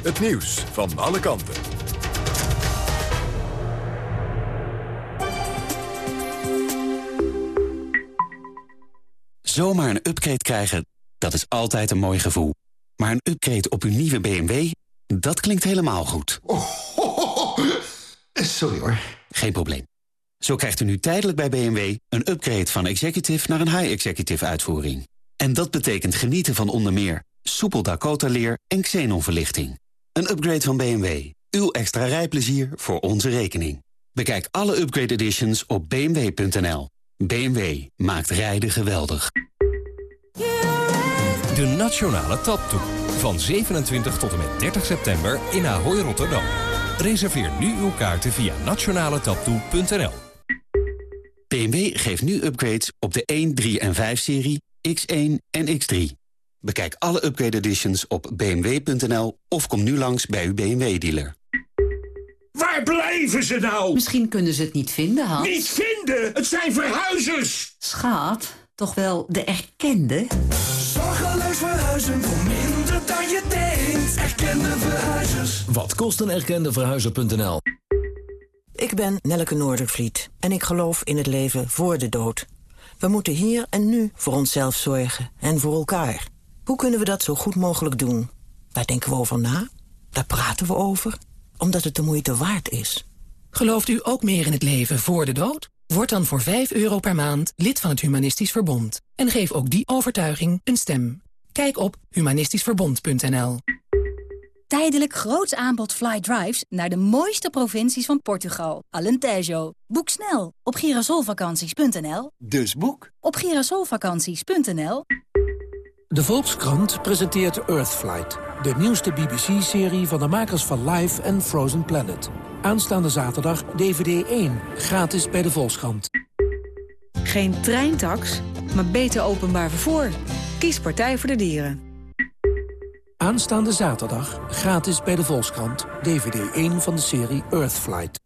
Het nieuws van alle kanten. Zomaar een upgrade krijgen, dat is altijd een mooi gevoel. Maar een upgrade op uw nieuwe BMW, dat klinkt helemaal goed. (laughs) Sorry hoor. Geen probleem. Zo krijgt u nu tijdelijk bij BMW een upgrade van executive naar een high-executive uitvoering. En dat betekent genieten van onder meer soepel Dakota-leer en xenonverlichting. Een upgrade van BMW. Uw extra rijplezier voor onze rekening. Bekijk alle upgrade editions op bmw.nl. BMW maakt rijden geweldig. De Nationale Taptoe. Van 27 tot en met 30 september in Ahoy Rotterdam. Reserveer nu uw kaarten via nationaletaptoe.nl. BMW geeft nu upgrades op de 1, 3 en 5-serie, X1 en X3. Bekijk alle upgrade editions op bmw.nl of kom nu langs bij uw BMW-dealer. Waar blijven ze nou? Misschien kunnen ze het niet vinden, Hans. Niet vinden? Het zijn verhuizers! Schaat, toch wel de erkende? Zorgeloos verhuizen voor minder dan je denkt. Erkende verhuizers. Wat kost een erkende verhuizer.nl? Ik ben Nelleke Noordervliet en ik geloof in het leven voor de dood. We moeten hier en nu voor onszelf zorgen en voor elkaar. Hoe kunnen we dat zo goed mogelijk doen? Daar denken we over na, daar praten we over, omdat het de moeite waard is. Gelooft u ook meer in het leven voor de dood? Word dan voor 5 euro per maand lid van het Humanistisch Verbond. En geef ook die overtuiging een stem. Kijk op humanistischverbond.nl Tijdelijk groots aanbod fly drives naar de mooiste provincies van Portugal. Alentejo. Boek snel op girasolvakanties.nl. Dus boek op girasolvakanties.nl. De Volkskrant presenteert Earthflight, de nieuwste BBC-serie van de makers van Life en Frozen Planet. Aanstaande zaterdag DVD 1, gratis bij de Volkskrant. Geen treintax, maar beter openbaar vervoer. Kies Partij voor de Dieren. Aanstaande zaterdag gratis bij de Volkskrant. DVD 1 van de serie Earthflight.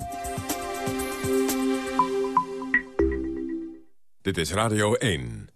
Dit is Radio 1.